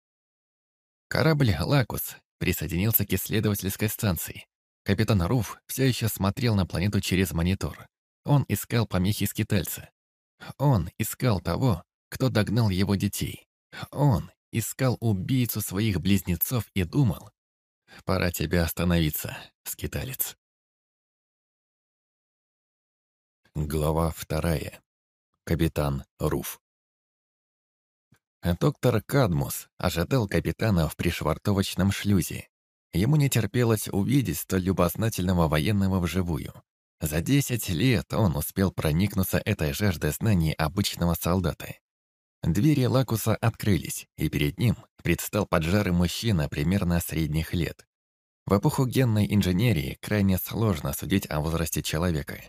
Корабль «Лакус» присоединился к исследовательской станции. Капитан Руф все еще смотрел на планету через монитор. Он искал помехи скитальца. Он искал того, кто догнал его детей. Он искал убийцу своих близнецов и думал, «Пора тебе остановиться, скиталец». Глава вторая. Капитан Руф. Доктор Кадмус ожидал капитана в пришвартовочном шлюзе. Ему не терпелось увидеть столь любознательного военного вживую. За десять лет он успел проникнуться этой жаждой знаний обычного солдата. Двери Лакуса открылись, и перед ним предстал поджарый мужчина примерно средних лет. В эпоху генной инженерии крайне сложно судить о возрасте человека.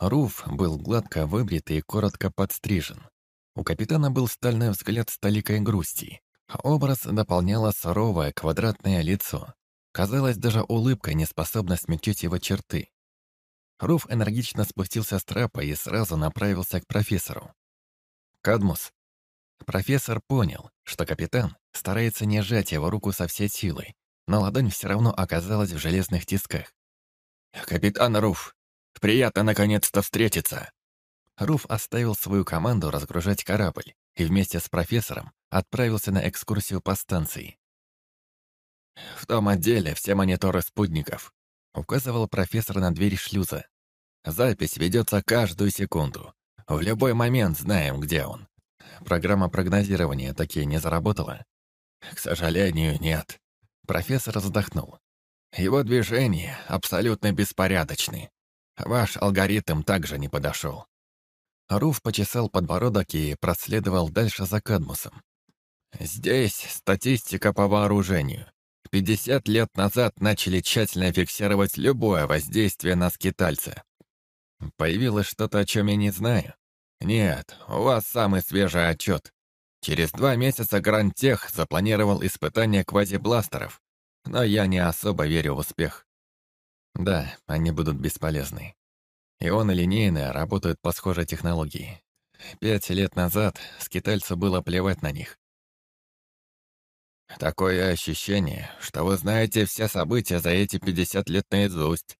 Руф был гладко выбрит и коротко подстрижен. У капитана был стальной взгляд с толикой грусти. Образ дополняло суровое квадратное лицо. Казалось, даже улыбка не способна смягчить его черты. Руф энергично спустился с трапа и сразу направился к профессору. «Кадмус». Профессор понял, что капитан старается не сжать его руку со всей силой, но ладонь все равно оказалась в железных тисках. «Капитан Руф, приятно наконец-то встретиться!» Руф оставил свою команду разгружать корабль и вместе с профессором отправился на экскурсию по станции. «В том отделе все мониторы спутников указывал профессор на дверь шлюза. Запись ведется каждую секунду. В любой момент знаем, где он. Программа прогнозирования такие не заработала? К сожалению, нет. Профессор вздохнул. Его движения абсолютно беспорядочны. Ваш алгоритм также не подошел. Руф почесал подбородок и проследовал дальше за Кадмусом. Здесь статистика по вооружению. 50 лет назад начали тщательно фиксировать любое воздействие на скитальца. Появилось что-то, о чем я не знаю? Нет, у вас самый свежий отчет. Через два месяца Грантех запланировал испытание квазибластеров, но я не особо верю в успех. Да, они будут бесполезны. Ионы линейные работают по схожей технологии. Пять лет назад скитальцу было плевать на них. Такое ощущение, что вы знаете все события за эти 50 лет наизусть.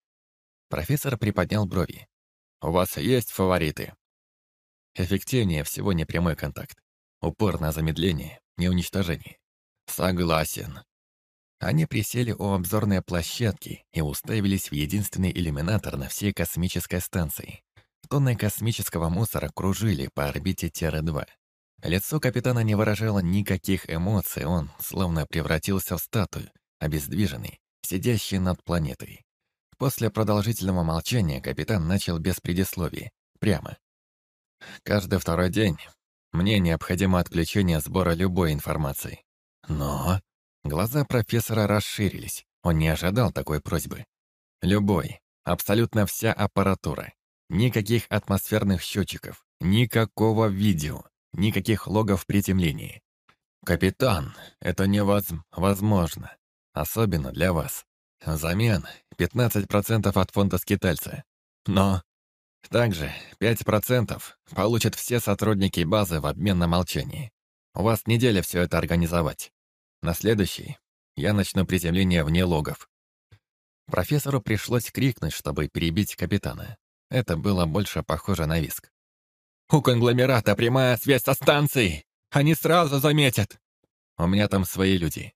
Профессор приподнял брови. У вас есть фавориты? Эффективнее всего непрямой контакт. Упор на замедление, не уничтожение. Согласен. Они присели у обзорной площадки и уставились в единственный иллюминатор на всей космической станции. Тонны космического мусора кружили по орбите Терра-2. Лицо капитана не выражало никаких эмоций, он словно превратился в статую, обездвиженный, сидящий над планетой. После продолжительного молчания капитан начал без предисловий, прямо. «Каждый второй день мне необходимо отключение сбора любой информации. Но...» Глаза профессора расширились, он не ожидал такой просьбы. «Любой, абсолютно вся аппаратура. Никаких атмосферных счетчиков, никакого видео, Никаких логов приземлении. «Капитан, это невозможно. Особенно для вас. Взамен 15% от фонда скитальца. Но также 5% получат все сотрудники базы в обмен на молчание. У вас неделя все это организовать. На следующий я начну приземление вне логов. Профессору пришлось крикнуть, чтобы перебить капитана. Это было больше похоже на виск. У конгломерата прямая связь со станцией. Они сразу заметят. У меня там свои люди.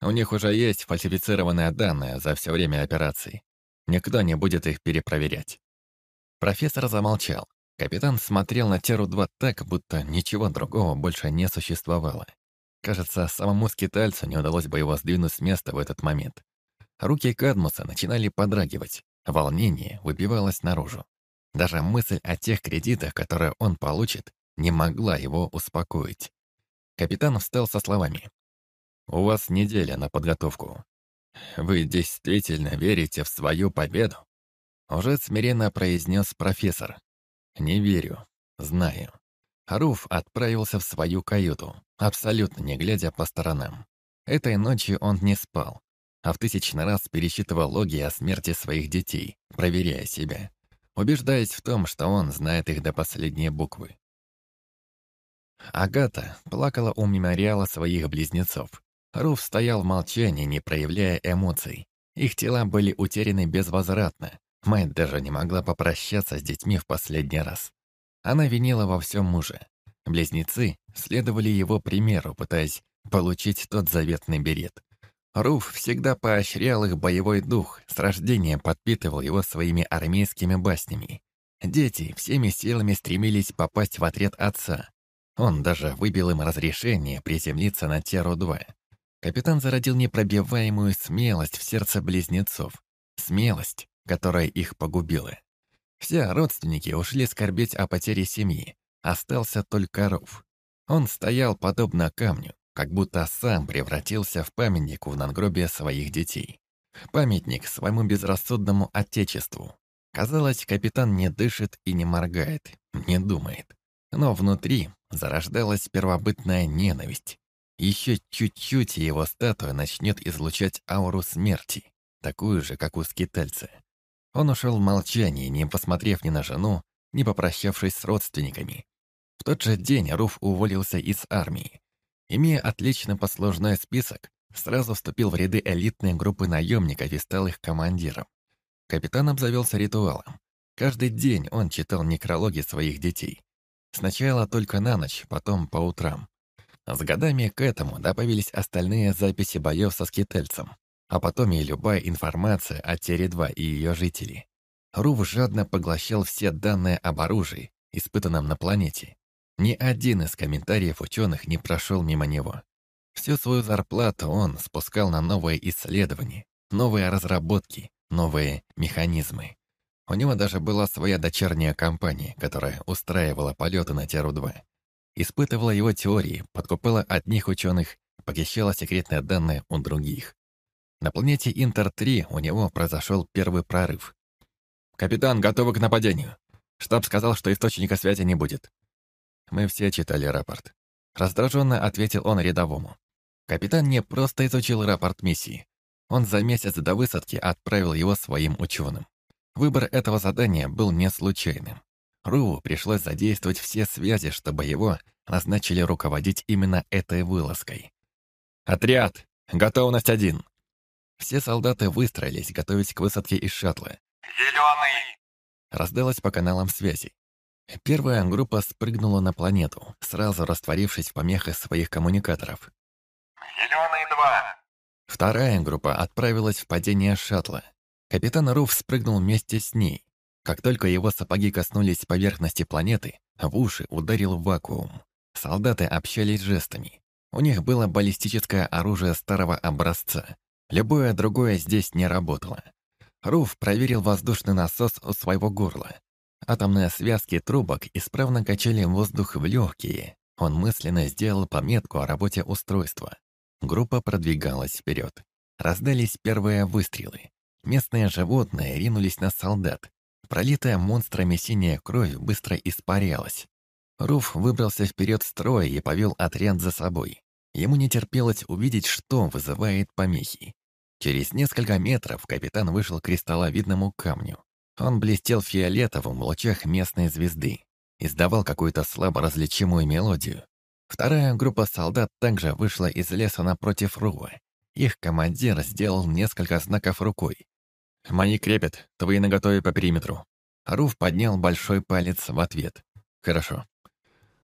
У них уже есть фальсифицированные данные за все время операции. Никто не будет их перепроверять. Профессор замолчал. Капитан смотрел на Теру-2 так, будто ничего другого больше не существовало. Кажется, самому скитальцу не удалось бы его сдвинуть с места в этот момент. Руки Кадмуса начинали подрагивать. Волнение выбивалось наружу. Даже мысль о тех кредитах, которые он получит, не могла его успокоить. Капитан встал со словами. «У вас неделя на подготовку. Вы действительно верите в свою победу?» Уже смиренно произнес профессор. «Не верю. Знаю». Руф отправился в свою каюту, абсолютно не глядя по сторонам. Этой ночью он не спал, а в тысячный раз пересчитывал логи о смерти своих детей, проверяя себя убеждаясь в том, что он знает их до последней буквы. Агата плакала у мемориала своих близнецов. Руф стоял в молчании, не проявляя эмоций. Их тела были утеряны безвозвратно, Мать даже не могла попрощаться с детьми в последний раз. Она винила во всем мужа. Близнецы следовали его примеру, пытаясь получить тот заветный берет. Руф всегда поощрял их боевой дух, с рождения подпитывал его своими армейскими баснями. Дети всеми силами стремились попасть в отряд отца. Он даже выбил им разрешение приземлиться на Теру-2. Капитан зародил непробиваемую смелость в сердце близнецов. Смелость, которая их погубила. Все родственники ушли скорбеть о потере семьи. Остался только Руф. Он стоял подобно камню, как будто сам превратился в памятник в надгробие своих детей. Памятник своему безрассудному отечеству. Казалось, капитан не дышит и не моргает, не думает. Но внутри зарождалась первобытная ненависть. Еще чуть-чуть его статуя начнет излучать ауру смерти, такую же, как у скитальца. Он ушел в молчании, не посмотрев ни на жену, не попрощавшись с родственниками. В тот же день Руф уволился из армии. Имея отлично послужной список, сразу вступил в ряды элитной группы наемников и стал их командиром. Капитан обзавелся ритуалом. Каждый день он читал некрологи своих детей. Сначала только на ночь, потом по утрам. С годами к этому добавились остальные записи боев со скитальцем, а потом и любая информация о Тере-2 и ее жителей. Рув жадно поглощал все данные об оружии, испытанном на планете, ни один из комментариев ученых не прошел мимо него. Всю свою зарплату он спускал на новые исследования, новые разработки, новые механизмы. У него даже была своя дочерняя компания, которая устраивала полеты на Теру-2. Испытывала его теории, подкупала одних ученых, похищала секретные данные у других. На планете Интер-3 у него произошел первый прорыв. «Капитан, готовы к нападению. Штаб сказал, что источника связи не будет. Мы все читали рапорт. Раздраженно ответил он рядовому. Капитан не просто изучил рапорт миссии. Он за месяц до высадки отправил его своим ученым. Выбор этого задания был не случайным. Руву пришлось задействовать все связи, чтобы его назначили руководить именно этой вылазкой. «Отряд! Готовность один!» Все солдаты выстроились, готовясь к высадке из шаттла. «Зеленый!» Раздалось по каналам связи. Первая группа спрыгнула на планету, сразу растворившись в помехах своих коммуникаторов. «Зеленый два!» Вторая группа отправилась в падение шаттла. Капитан Руф спрыгнул вместе с ней. Как только его сапоги коснулись поверхности планеты, в уши ударил вакуум. Солдаты общались жестами. У них было баллистическое оружие старого образца. Любое другое здесь не работало. Руф проверил воздушный насос у своего горла. Атомные связки трубок исправно качали воздух в легкие. Он мысленно сделал пометку о работе устройства. Группа продвигалась вперед. Раздались первые выстрелы. Местные животные ринулись на солдат. Пролитая монстрами синяя кровь быстро испарялась. Руф выбрался вперед строя и повел отряд за собой. Ему не терпелось увидеть, что вызывает помехи. Через несколько метров капитан вышел к кристалловидному камню. Он блестел фиолетовым в лучах местной звезды, издавал какую-то слабо различимую мелодию. Вторая группа солдат также вышла из леса напротив Рува. Их командир сделал несколько знаков рукой. «Мои крепят, твои наготове по периметру». Рув поднял большой палец в ответ. «Хорошо».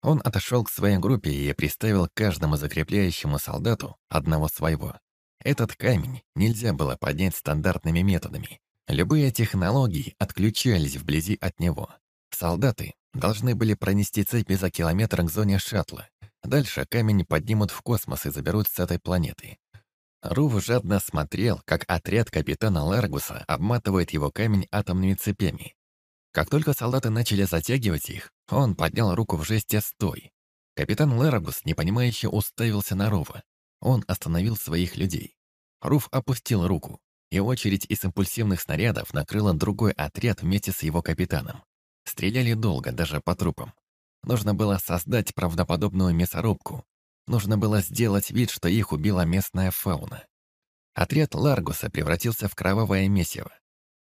Он отошел к своей группе и приставил каждому закрепляющему солдату одного своего. Этот камень нельзя было поднять стандартными методами. Любые технологии отключались вблизи от него. Солдаты должны были пронести цепи за километр к зоне шаттла. Дальше камень поднимут в космос и заберут с этой планеты. Рув жадно смотрел, как отряд капитана Ларгуса обматывает его камень атомными цепями. Как только солдаты начали затягивать их, он поднял руку в жесте «Стой!». Капитан Ларгус, непонимающе, уставился на Рува. Он остановил своих людей. Рув опустил руку и очередь из импульсивных снарядов накрыла другой отряд вместе с его капитаном. Стреляли долго, даже по трупам. Нужно было создать правдоподобную мясорубку. Нужно было сделать вид, что их убила местная фауна. Отряд Ларгуса превратился в кровавое месиво.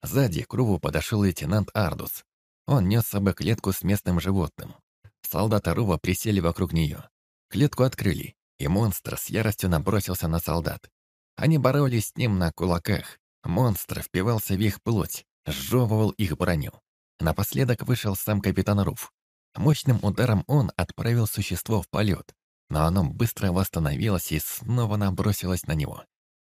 Сзади к Руву подошел лейтенант Ардус. Он нес с собой клетку с местным животным. Солдаты Рува присели вокруг нее. Клетку открыли, и монстр с яростью набросился на солдат. Они боролись с ним на кулаках. Монстр впивался в их плоть, сжевывал их броню. Напоследок вышел сам капитан Руф. Мощным ударом он отправил существо в полет, но оно быстро восстановилось и снова набросилось на него.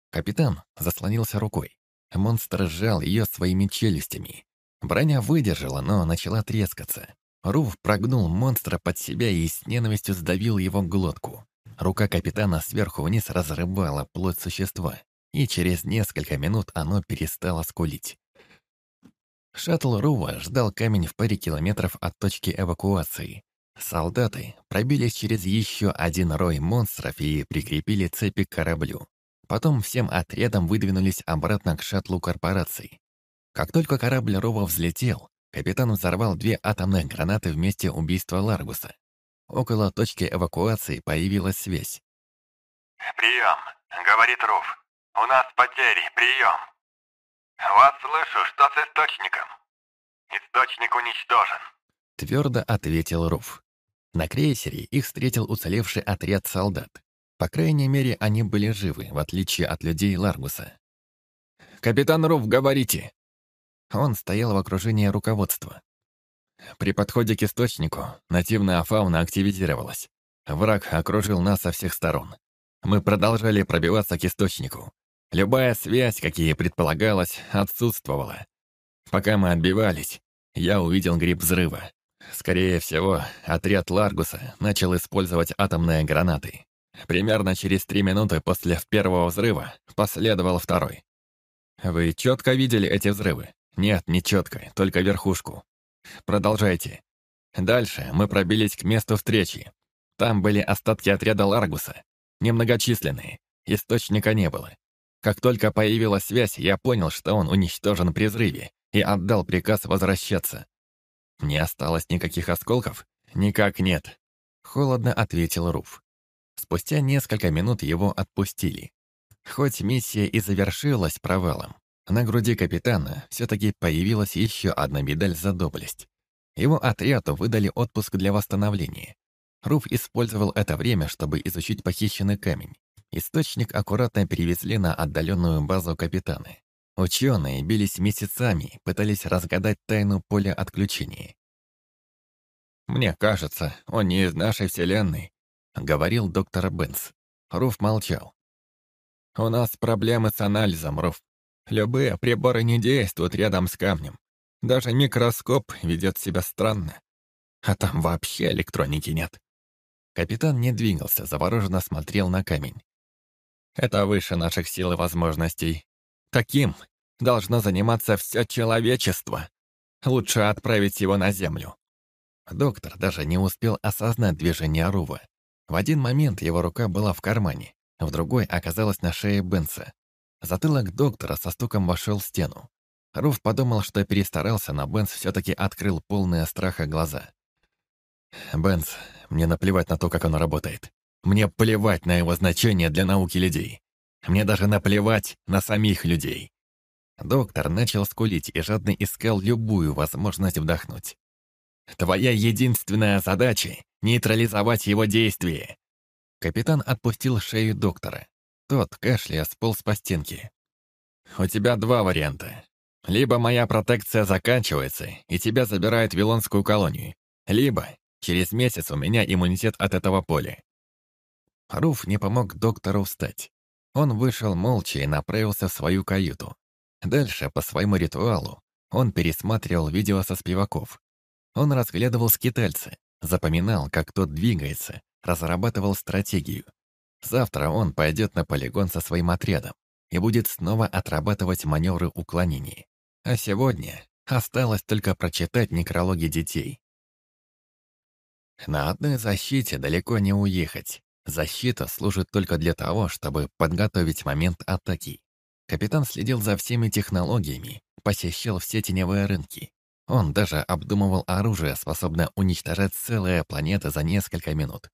Капитан заслонился рукой. Монстр сжал ее своими челюстями. Броня выдержала, но начала трескаться. Руф прогнул монстра под себя и с ненавистью сдавил его глотку. Рука капитана сверху вниз разрывала плоть существа, и через несколько минут оно перестало скулить. Шаттл Рува ждал камень в паре километров от точки эвакуации. Солдаты пробились через еще один рой монстров и прикрепили цепи к кораблю. Потом всем отрядом выдвинулись обратно к шаттлу корпорации. Как только корабль Рова взлетел, капитан взорвал две атомные гранаты в месте убийства Ларгуса. Около точки эвакуации появилась связь. «Прием», — говорит Руф. «У нас потери, прием». «Вас слышу, что с источником?» «Источник уничтожен», — твердо ответил Руф. На крейсере их встретил уцелевший отряд солдат. По крайней мере, они были живы, в отличие от людей Ларгуса. «Капитан Руф, говорите!» Он стоял в окружении руководства. При подходе к источнику нативная фауна активизировалась. Враг окружил нас со всех сторон. Мы продолжали пробиваться к источнику. Любая связь, как и предполагалось, отсутствовала. Пока мы отбивались, я увидел гриб взрыва. Скорее всего, отряд Ларгуса начал использовать атомные гранаты. Примерно через три минуты после первого взрыва последовал второй. Вы четко видели эти взрывы? Нет, не четко, только верхушку. Продолжайте. Дальше мы пробились к месту встречи. Там были остатки отряда Ларгуса. Немногочисленные. Источника не было. Как только появилась связь, я понял, что он уничтожен при взрыве, и отдал приказ возвращаться. «Не осталось никаких осколков?» «Никак нет», — холодно ответил Руф. Спустя несколько минут его отпустили. Хоть миссия и завершилась провалом, на груди капитана все-таки появилась еще одна медаль за доблесть. Его отряду выдали отпуск для восстановления. Руф использовал это время, чтобы изучить похищенный камень. Источник аккуратно перевезли на отдаленную базу капитаны. Ученые бились месяцами, пытались разгадать тайну поля отключения. «Мне кажется, он не из нашей Вселенной», — говорил доктор Бенц. Руф молчал. «У нас проблемы с анализом, Руф. Любые приборы не действуют рядом с камнем. Даже микроскоп ведет себя странно. А там вообще электроники нет». Капитан не двигался, завороженно смотрел на камень. «Это выше наших сил и возможностей. Таким должно заниматься все человечество. Лучше отправить его на Землю». Доктор даже не успел осознать движение Рува. В один момент его рука была в кармане, в другой оказалась на шее Бенса. Затылок доктора со стуком вошел в стену. Руф подумал, что перестарался, но Бенс все-таки открыл полные страха глаза. «Бенс, мне наплевать на то, как оно работает. Мне плевать на его значение для науки людей. Мне даже наплевать на самих людей. Доктор начал скулить и жадно искал любую возможность вдохнуть. «Твоя единственная задача — нейтрализовать его действие!» Капитан отпустил шею доктора. Тот, кашляя, сполз по стенке. «У тебя два варианта. Либо моя протекция заканчивается, и тебя забирают в Вилонскую колонию, либо через месяц у меня иммунитет от этого поля». Руф не помог доктору встать. Он вышел молча и направился в свою каюту. Дальше, по своему ритуалу, он пересматривал видео со спиваков. Он разглядывал скитальца, запоминал, как тот двигается, разрабатывал стратегию. Завтра он пойдет на полигон со своим отрядом и будет снова отрабатывать маневры уклонений. А сегодня осталось только прочитать некрологи детей. На одной защите далеко не уехать. Защита служит только для того, чтобы подготовить момент атаки. Капитан следил за всеми технологиями, посещал все теневые рынки. Он даже обдумывал оружие, способное уничтожать целые планеты за несколько минут.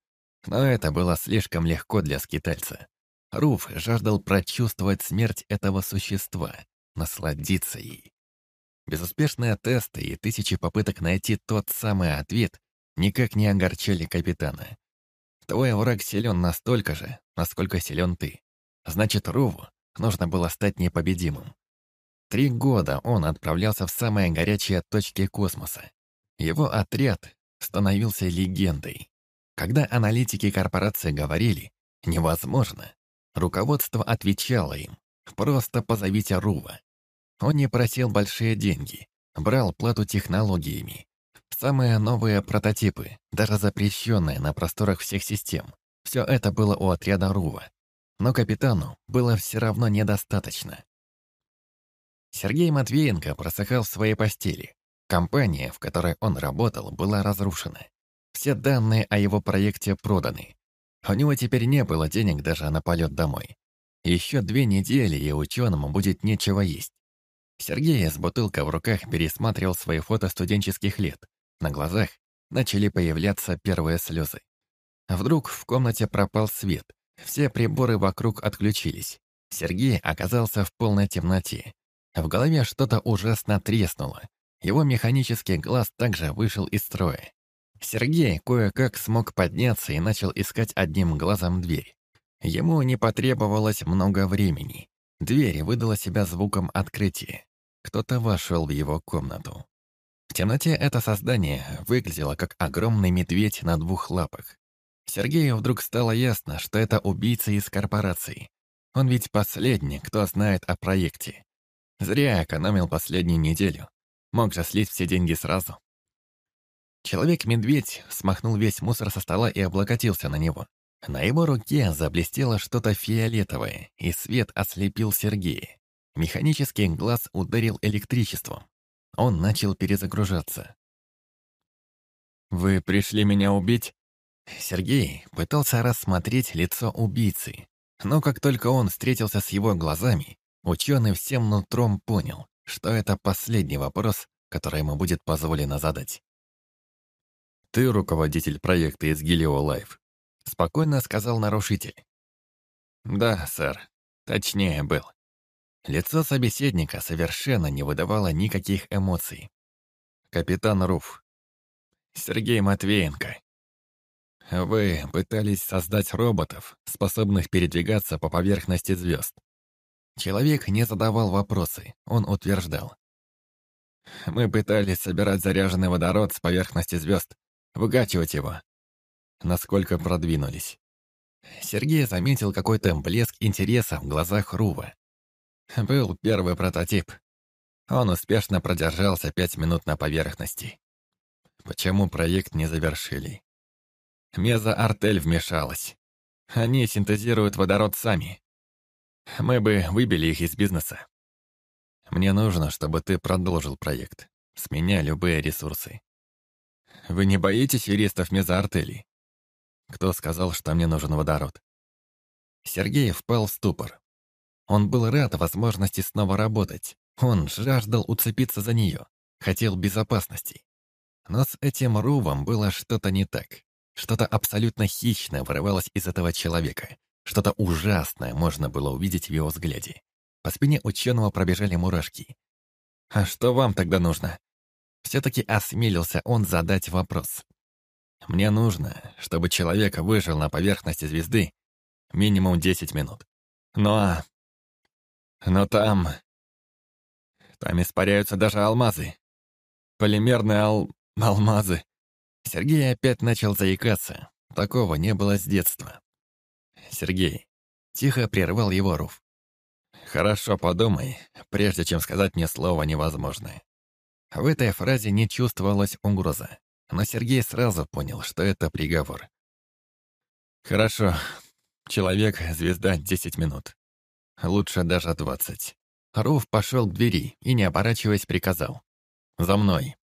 Но это было слишком легко для скитальца. Руф жаждал прочувствовать смерть этого существа, насладиться ей. Безуспешные тесты и тысячи попыток найти тот самый ответ никак не огорчали капитана. Твой враг силен настолько же, насколько силен ты. Значит, Руву нужно было стать непобедимым. Три года он отправлялся в самые горячие точки космоса. Его отряд становился легендой. Когда аналитики корпорации говорили «невозможно», руководство отвечало им «просто позовите Рува». Он не просил большие деньги, брал плату технологиями. Самые новые прототипы, даже запрещенные на просторах всех систем. Все это было у отряда Рува. Но капитану было все равно недостаточно. Сергей Матвеенко просыхал в своей постели. Компания, в которой он работал, была разрушена. Все данные о его проекте проданы. У него теперь не было денег даже на полет домой. Еще две недели, и ученому будет нечего есть. Сергей с бутылкой в руках пересматривал свои фото студенческих лет. На глазах начали появляться первые слезы. Вдруг в комнате пропал свет. Все приборы вокруг отключились. Сергей оказался в полной темноте. В голове что-то ужасно треснуло. Его механический глаз также вышел из строя. Сергей кое-как смог подняться и начал искать одним глазом дверь. Ему не потребовалось много времени. Дверь выдала себя звуком открытия. Кто-то вошел в его комнату. В темноте это создание выглядело как огромный медведь на двух лапах. Сергею вдруг стало ясно, что это убийца из корпорации. Он ведь последний, кто знает о проекте. Зря экономил последнюю неделю. Мог же слить все деньги сразу. Человек-медведь смахнул весь мусор со стола и облокотился на него. На его руке заблестело что-то фиолетовое, и свет ослепил Сергея. Механический глаз ударил электричеством. Он начал перезагружаться. «Вы пришли меня убить?» Сергей пытался рассмотреть лицо убийцы, но как только он встретился с его глазами, ученый всем нутром понял, что это последний вопрос, который ему будет позволено задать. «Ты руководитель проекта из Гелио Лайф», — спокойно сказал нарушитель. «Да, сэр. Точнее, был». Лицо собеседника совершенно не выдавало никаких эмоций. «Капитан Руф. Сергей Матвеенко. Вы пытались создать роботов, способных передвигаться по поверхности звезд. Человек не задавал вопросы, он утверждал. Мы пытались собирать заряженный водород с поверхности звезд, выкачивать его. Насколько продвинулись. Сергей заметил какой-то блеск интереса в глазах Рува. Был первый прототип. Он успешно продержался пять минут на поверхности. Почему проект не завершили? Мезоартель вмешалась. Они синтезируют водород сами. Мы бы выбили их из бизнеса. Мне нужно, чтобы ты продолжил проект. С меня любые ресурсы. Вы не боитесь юристов мезоартелей? Кто сказал, что мне нужен водород? Сергей впал в ступор. Он был рад возможности снова работать. Он жаждал уцепиться за нее, хотел безопасности. Но с этим Рувом было что-то не так. Что-то абсолютно хищное вырывалось из этого человека. Что-то ужасное можно было увидеть в его взгляде. По спине ученого пробежали мурашки. «А что вам тогда нужно?» Все-таки осмелился он задать вопрос. «Мне нужно, чтобы человек выжил на поверхности звезды минимум 10 минут. Ну а... Но там... Там испаряются даже алмазы. Полимерные ал... алмазы. Сергей опять начал заикаться. Такого не было с детства. Сергей. Тихо прервал его Руф. «Хорошо подумай, прежде чем сказать мне слово невозможное». В этой фразе не чувствовалась угроза, но Сергей сразу понял, что это приговор. «Хорошо. Человек, звезда, 10 минут. Лучше даже 20». Руф пошел к двери и, не оборачиваясь, приказал. «За мной».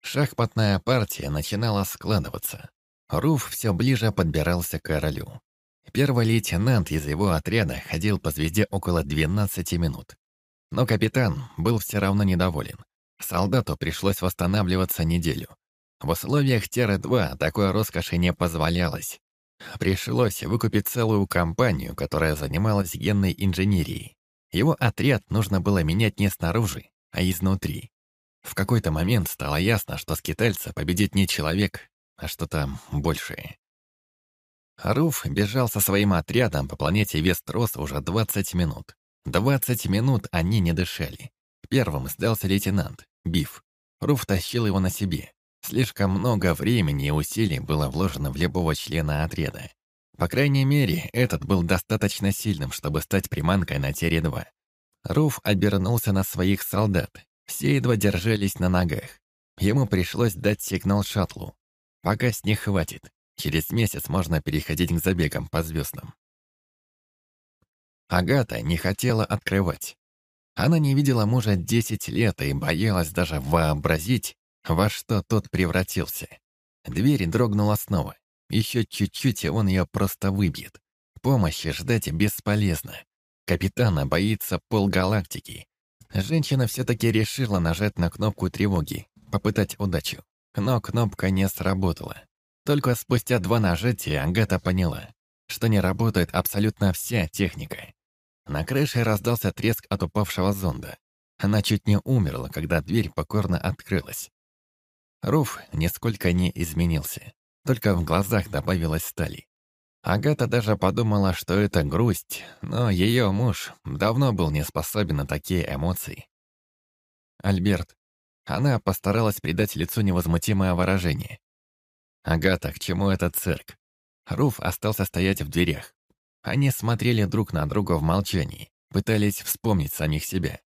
Шахматная партия начинала складываться. Руф все ближе подбирался к королю. Первый лейтенант из его отряда ходил по звезде около 12 минут. Но капитан был все равно недоволен. Солдату пришлось восстанавливаться неделю. В условиях Терры-2 такой роскоши не позволялось. Пришлось выкупить целую компанию, которая занималась генной инженерией. Его отряд нужно было менять не снаружи, а изнутри. В какой-то момент стало ясно, что скитальца победит не человек, а что-то большее. Руф бежал со своим отрядом по планете Вестрос уже 20 минут. 20 минут они не дышали. Первым сдался лейтенант, Биф. Руф тащил его на себе. Слишком много времени и усилий было вложено в любого члена отряда. По крайней мере, этот был достаточно сильным, чтобы стать приманкой на Тере-2. Руф обернулся на своих солдат. Все едва держались на ногах. Ему пришлось дать сигнал шаттлу. Пока с них хватит. Через месяц можно переходить к забегам по звездам. Агата не хотела открывать. Она не видела мужа 10 лет и боялась даже вообразить, во что тот превратился. Дверь дрогнула снова. Еще чуть-чуть, и он ее просто выбьет. Помощи ждать бесполезно. Капитана боится полгалактики. Женщина все-таки решила нажать на кнопку тревоги, попытать удачу. Но кнопка не сработала. Только спустя два нажатия Агата поняла, что не работает абсолютно вся техника. На крыше раздался треск от упавшего зонда. Она чуть не умерла, когда дверь покорно открылась. Руф нисколько не изменился, только в глазах добавилось стали. Агата даже подумала, что это грусть, но ее муж давно был не способен на такие эмоции. Альберт. Она постаралась придать лицу невозмутимое выражение. Агата, к чему этот цирк? Руф остался стоять в дверях. Они смотрели друг на друга в молчании, пытались вспомнить самих себя.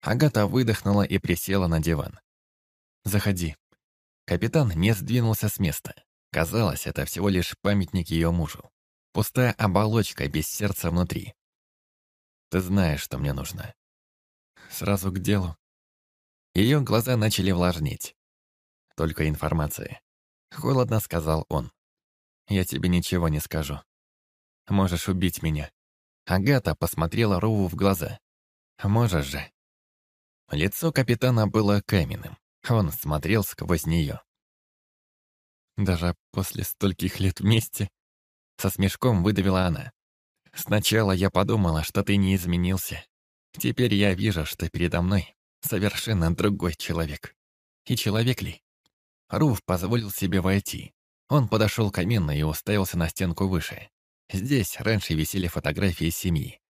Агата выдохнула и присела на диван. «Заходи». Капитан не сдвинулся с места. Казалось, это всего лишь памятник ее мужу. Пустая оболочка без сердца внутри. «Ты знаешь, что мне нужно». «Сразу к делу». Ее глаза начали влажнеть. «Только информация». Холодно сказал он. «Я тебе ничего не скажу. Можешь убить меня». Агата посмотрела Рову в глаза. «Можешь же». Лицо капитана было каменным. Он смотрел сквозь нее. «Даже после стольких лет вместе?» Со смешком выдавила она. «Сначала я подумала, что ты не изменился. Теперь я вижу, что передо мной совершенно другой человек. И человек ли?» Руф позволил себе войти. Он подошел к камину и уставился на стенку выше. Здесь раньше висели фотографии семьи.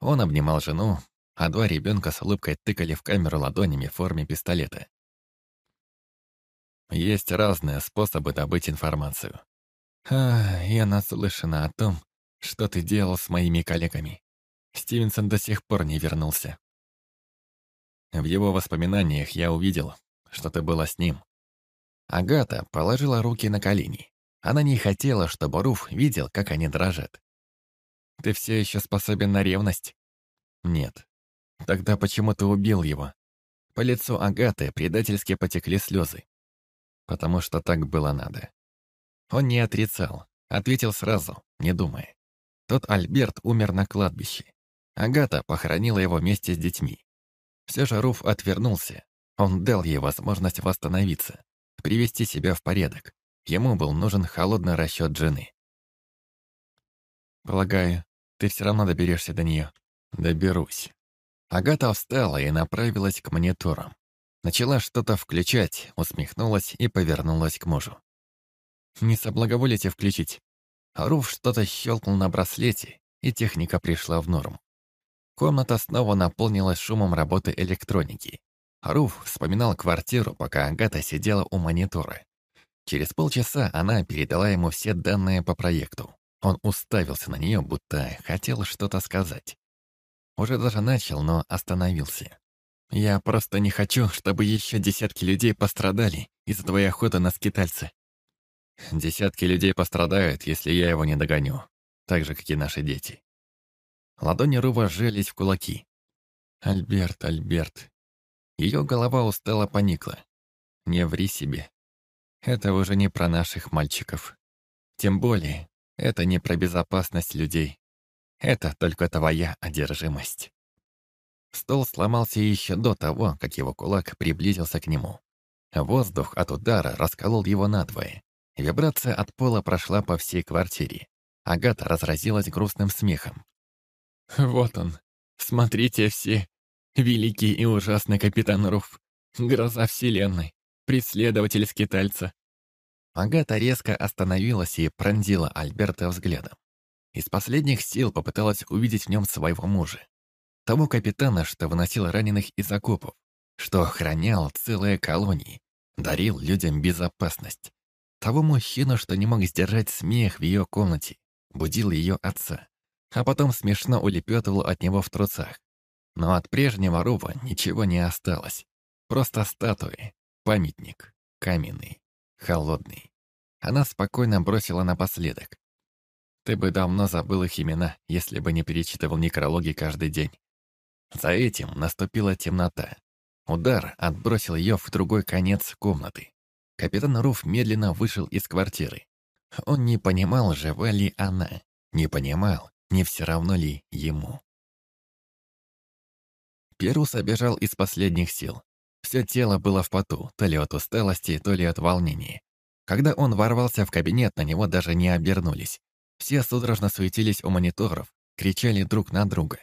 Он обнимал жену, а два ребенка с улыбкой тыкали в камеру ладонями в форме пистолета. Есть разные способы добыть информацию. А, я наслышана о том, что ты делал с моими коллегами. Стивенсон до сих пор не вернулся. В его воспоминаниях я увидел, что ты была с ним. Агата положила руки на колени. Она не хотела, чтобы Руф видел, как они дрожат. «Ты все еще способен на ревность?» «Нет». «Тогда почему ты убил его?» По лицу Агаты предательски потекли слезы. «Потому что так было надо». Он не отрицал, ответил сразу, не думая. Тот Альберт умер на кладбище. Агата похоронила его вместе с детьми. Все же Руф отвернулся. Он дал ей возможность восстановиться, привести себя в порядок. Ему был нужен холодный расчет жены. «Полагаю, ты все равно доберешься до нее». «Доберусь». Агата встала и направилась к мониторам. Начала что-то включать, усмехнулась и повернулась к мужу. «Не соблаговолите включить». Руф что-то щелкнул на браслете, и техника пришла в норму. Комната снова наполнилась шумом работы электроники. Руф вспоминал квартиру, пока Агата сидела у монитора. Через полчаса она передала ему все данные по проекту. Он уставился на нее, будто хотел что-то сказать. Уже даже начал, но остановился. «Я просто не хочу, чтобы еще десятки людей пострадали из-за твоей охоты на скитальца». «Десятки людей пострадают, если я его не догоню, так же, как и наши дети». Ладони Рува сжались в кулаки. «Альберт, Альберт». Ее голова устало поникла. «Не ври себе. Это уже не про наших мальчиков. Тем более, это не про безопасность людей. Это только твоя одержимость. Стол сломался еще до того, как его кулак приблизился к нему. Воздух от удара расколол его надвое. Вибрация от пола прошла по всей квартире. Агата разразилась грустным смехом. «Вот он. Смотрите все. Великий и ужасный капитан Руф. Гроза Вселенной преследователь скитальца». Агата резко остановилась и пронзила Альберта взглядом. Из последних сил попыталась увидеть в нем своего мужа. Того капитана, что выносил раненых из окопов. что охранял целые колонии, дарил людям безопасность. Того мужчину, что не мог сдержать смех в ее комнате, будил ее отца, а потом смешно улепетывал от него в трусах. Но от прежнего Рува ничего не осталось. Просто статуи, памятник, каменный, холодный. Она спокойно бросила напоследок. Ты бы давно забыл их имена, если бы не перечитывал некрологи каждый день. За этим наступила темнота. Удар отбросил ее в другой конец комнаты. Капитан Руф медленно вышел из квартиры. Он не понимал, жива ли она. Не понимал, не все равно ли ему. Перус обежал из последних сил. Все тело было в поту, то ли от усталости, то ли от волнения. Когда он ворвался в кабинет, на него даже не обернулись. Все судорожно суетились у мониторов, кричали друг на друга.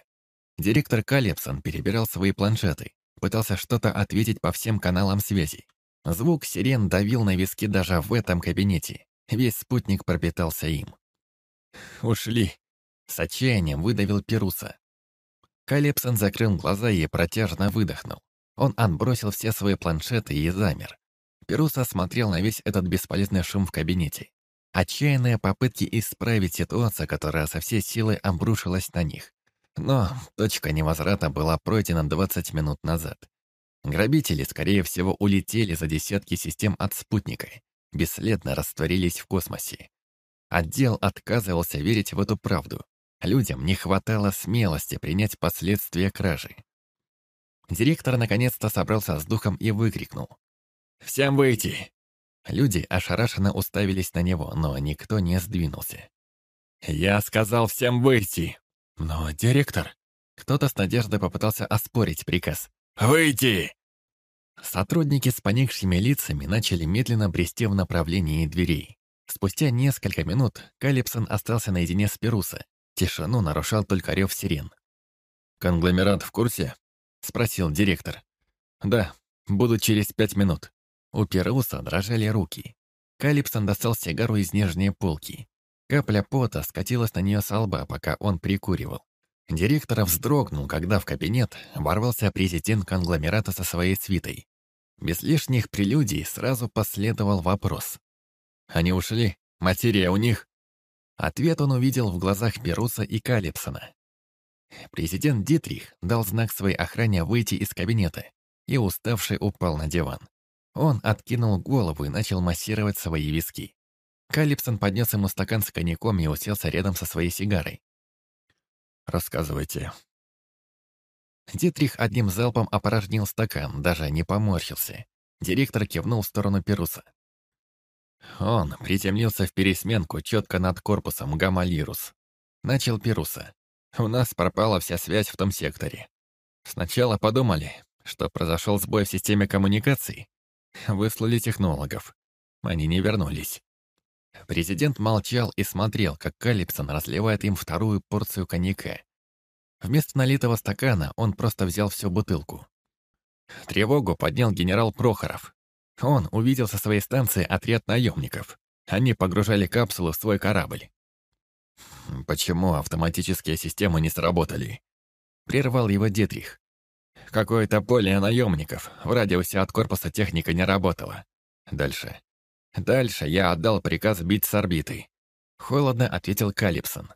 Директор Калепсон перебирал свои планшеты, пытался что-то ответить по всем каналам связи. Звук сирен давил на виски даже в этом кабинете. Весь спутник пропитался им. «Ушли!» С отчаянием выдавил Перуса. Калепсон закрыл глаза и протяжно выдохнул. Он отбросил все свои планшеты и замер. Перуса смотрел на весь этот бесполезный шум в кабинете. Отчаянные попытки исправить ситуацию, которая со всей силы обрушилась на них. Но точка невозврата была пройдена 20 минут назад. Грабители, скорее всего, улетели за десятки систем от спутника, бесследно растворились в космосе. Отдел отказывался верить в эту правду. Людям не хватало смелости принять последствия кражи. Директор наконец-то собрался с духом и выкрикнул. «Всем выйти!» Люди ошарашенно уставились на него, но никто не сдвинулся. «Я сказал всем выйти!» «Но, директор...» Кто-то с надеждой попытался оспорить приказ. «Выйти!» Сотрудники с поникшими лицами начали медленно брести в направлении дверей. Спустя несколько минут Калипсон остался наедине с Перуса. Тишину нарушал только рев сирен. «Конгломерат в курсе?» — спросил директор. «Да, буду через пять минут». У Перуса дрожали руки. Калипсон достал сигару из нижней полки. Капля пота скатилась на нее со лба, пока он прикуривал. Директор вздрогнул, когда в кабинет ворвался президент конгломерата со своей свитой. Без лишних прелюдий сразу последовал вопрос. «Они ушли? Материя у них?» Ответ он увидел в глазах Перуса и Калипсона. Президент Дитрих дал знак своей охране выйти из кабинета и уставший упал на диван. Он откинул голову и начал массировать свои виски. Калипсон поднес ему стакан с коньяком и уселся рядом со своей сигарой. «Рассказывайте». Дитрих одним залпом опорожнил стакан, даже не поморщился. Директор кивнул в сторону Перуса. Он приземлился в пересменку четко над корпусом Гамалирус. Начал Перуса. У нас пропала вся связь в том секторе. Сначала подумали, что произошел сбой в системе коммуникаций. Выслали технологов. Они не вернулись. Президент молчал и смотрел, как Калипсон разливает им вторую порцию коньяка. Вместо налитого стакана он просто взял всю бутылку. Тревогу поднял генерал Прохоров. Он увидел со своей станции отряд наемников. Они погружали капсулу в свой корабль. «Почему автоматические системы не сработали?» Прервал его Детрих. «Какое-то поле наемников. В радиусе от корпуса техника не работала. Дальше. Дальше я отдал приказ бить с орбиты. Холодно ответил Калипсон.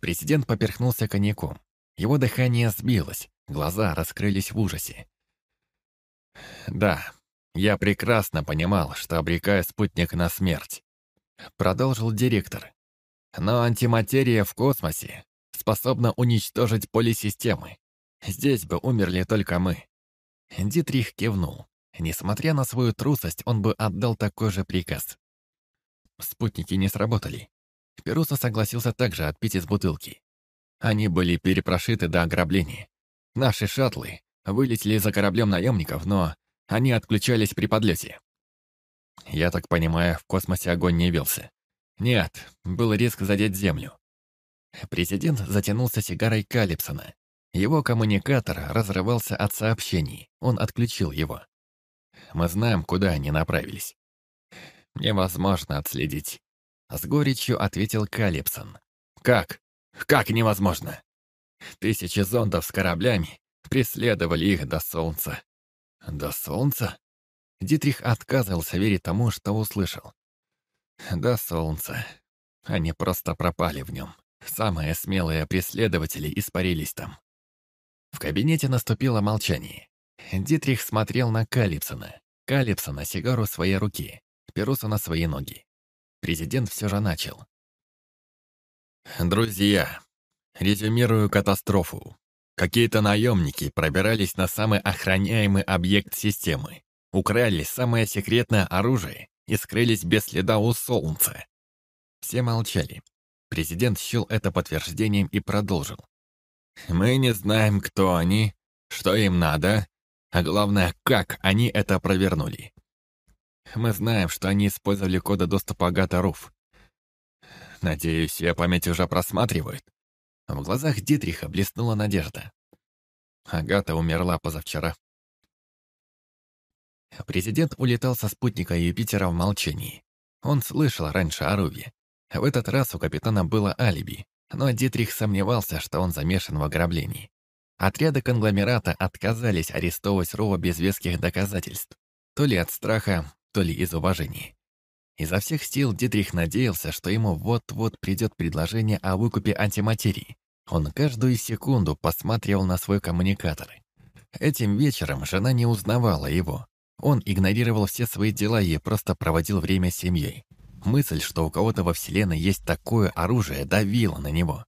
Президент поперхнулся коньяком. Его дыхание сбилось, глаза раскрылись в ужасе. «Да, я прекрасно понимал, что обрекаю спутник на смерть», продолжил директор. «Но антиматерия в космосе способна уничтожить поле системы. Здесь бы умерли только мы». Дитрих кивнул. Несмотря на свою трусость, он бы отдал такой же приказ. Спутники не сработали. Перуса согласился также отпить из бутылки. Они были перепрошиты до ограбления. Наши шаттлы вылетели за кораблем наемников, но они отключались при подлете. Я так понимаю, в космосе огонь не велся. Нет, был риск задеть Землю. Президент затянулся сигарой Калипсона. Его коммуникатор разрывался от сообщений. Он отключил его. Мы знаем, куда они направились. Невозможно отследить. С горечью ответил Калипсон. Как? Как невозможно? Тысячи зондов с кораблями преследовали их до Солнца. До солнца? Дитрих отказывался верить тому, что услышал. До солнца. Они просто пропали в нем. Самые смелые преследователи испарились там. В кабинете наступило молчание. Дитрих смотрел на Калипсона. Калипсона сигару своей руки, Перуса на свои ноги. Президент все же начал. «Друзья, резюмирую катастрофу. Какие-то наемники пробирались на самый охраняемый объект системы, украли самое секретное оружие и скрылись без следа у солнца. Все молчали. Президент счел это подтверждением и продолжил. «Мы не знаем, кто они, что им надо, а главное, как они это провернули. Мы знаем, что они использовали коды доступа Агата Руф. Надеюсь, я память уже просматривают. В глазах Дитриха блеснула надежда. Агата умерла позавчера. Президент улетал со спутника Юпитера в молчании. Он слышал раньше о Руве. В этот раз у капитана было алиби, но Дитрих сомневался, что он замешан в ограблении. Отряды конгломерата отказались арестовывать Рова без веских доказательств. То ли от страха, то ли из уважения. Изо всех сил Дитрих надеялся, что ему вот-вот придет предложение о выкупе антиматерии. Он каждую секунду посматривал на свой коммуникатор. Этим вечером жена не узнавала его. Он игнорировал все свои дела и просто проводил время с семьей. Мысль, что у кого-то во Вселенной есть такое оружие, давила на него.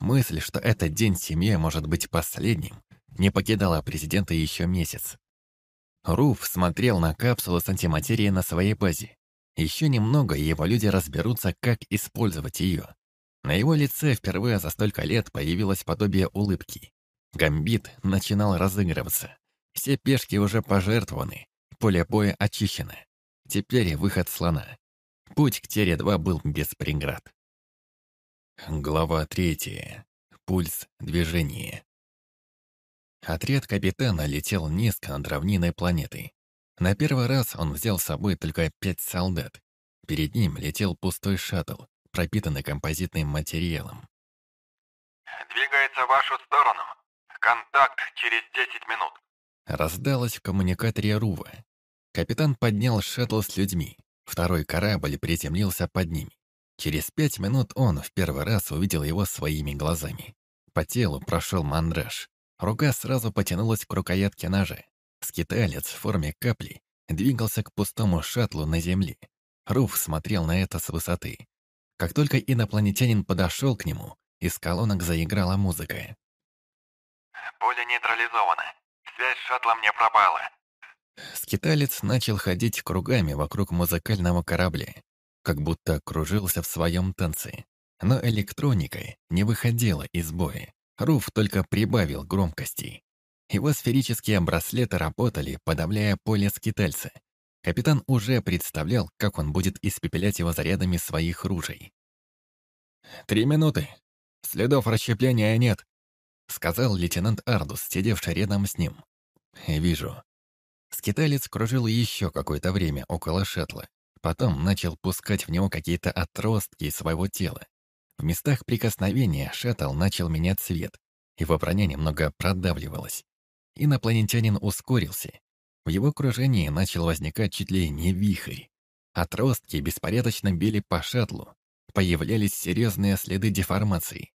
Мысль, что этот день с семьей может быть последним, не покидала президента еще месяц. Руф смотрел на капсулу с антиматерией на своей базе. Еще немного, и его люди разберутся, как использовать ее. На его лице впервые за столько лет появилось подобие улыбки. Гамбит начинал разыгрываться. Все пешки уже пожертвованы, поле боя очищено. Теперь выход слона. Путь к Тере-2 был без преград. Глава третья. Пульс движения. Отряд капитана летел низко над равниной планеты. На первый раз он взял с собой только пять солдат. Перед ним летел пустой шаттл, пропитанный композитным материалом. «Двигается в вашу сторону. Контакт через 10 минут». Раздалось в коммуникаторе Рува. Капитан поднял шаттл с людьми. Второй корабль приземлился под ними. Через пять минут он в первый раз увидел его своими глазами. По телу прошел мандраж. Рука сразу потянулась к рукоятке ножа. Скиталец в форме капли двигался к пустому шаттлу на земле. Руф смотрел на это с высоты. Как только инопланетянин подошел к нему, из колонок заиграла музыка. «Поле нейтрализовано. Связь с шаттлом не пропала». Скиталец начал ходить кругами вокруг музыкального корабля, как будто кружился в своем танце. Но электроника не выходила из боя. Руф только прибавил громкости. Его сферические браслеты работали, подавляя поле скитальца. Капитан уже представлял, как он будет испепелять его зарядами своих ружей. «Три минуты. Следов расщепления нет», — сказал лейтенант Ардус, сидевший рядом с ним. «Вижу». Скиталец кружил еще какое-то время около шаттла. Потом начал пускать в него какие-то отростки своего тела. В местах прикосновения шаттл начал менять цвет. Его броня немного продавливалась. Инопланетянин ускорился. В его окружении начал возникать чуть ли не вихрь. Отростки беспорядочно били по шаттлу. Появлялись серьезные следы деформации.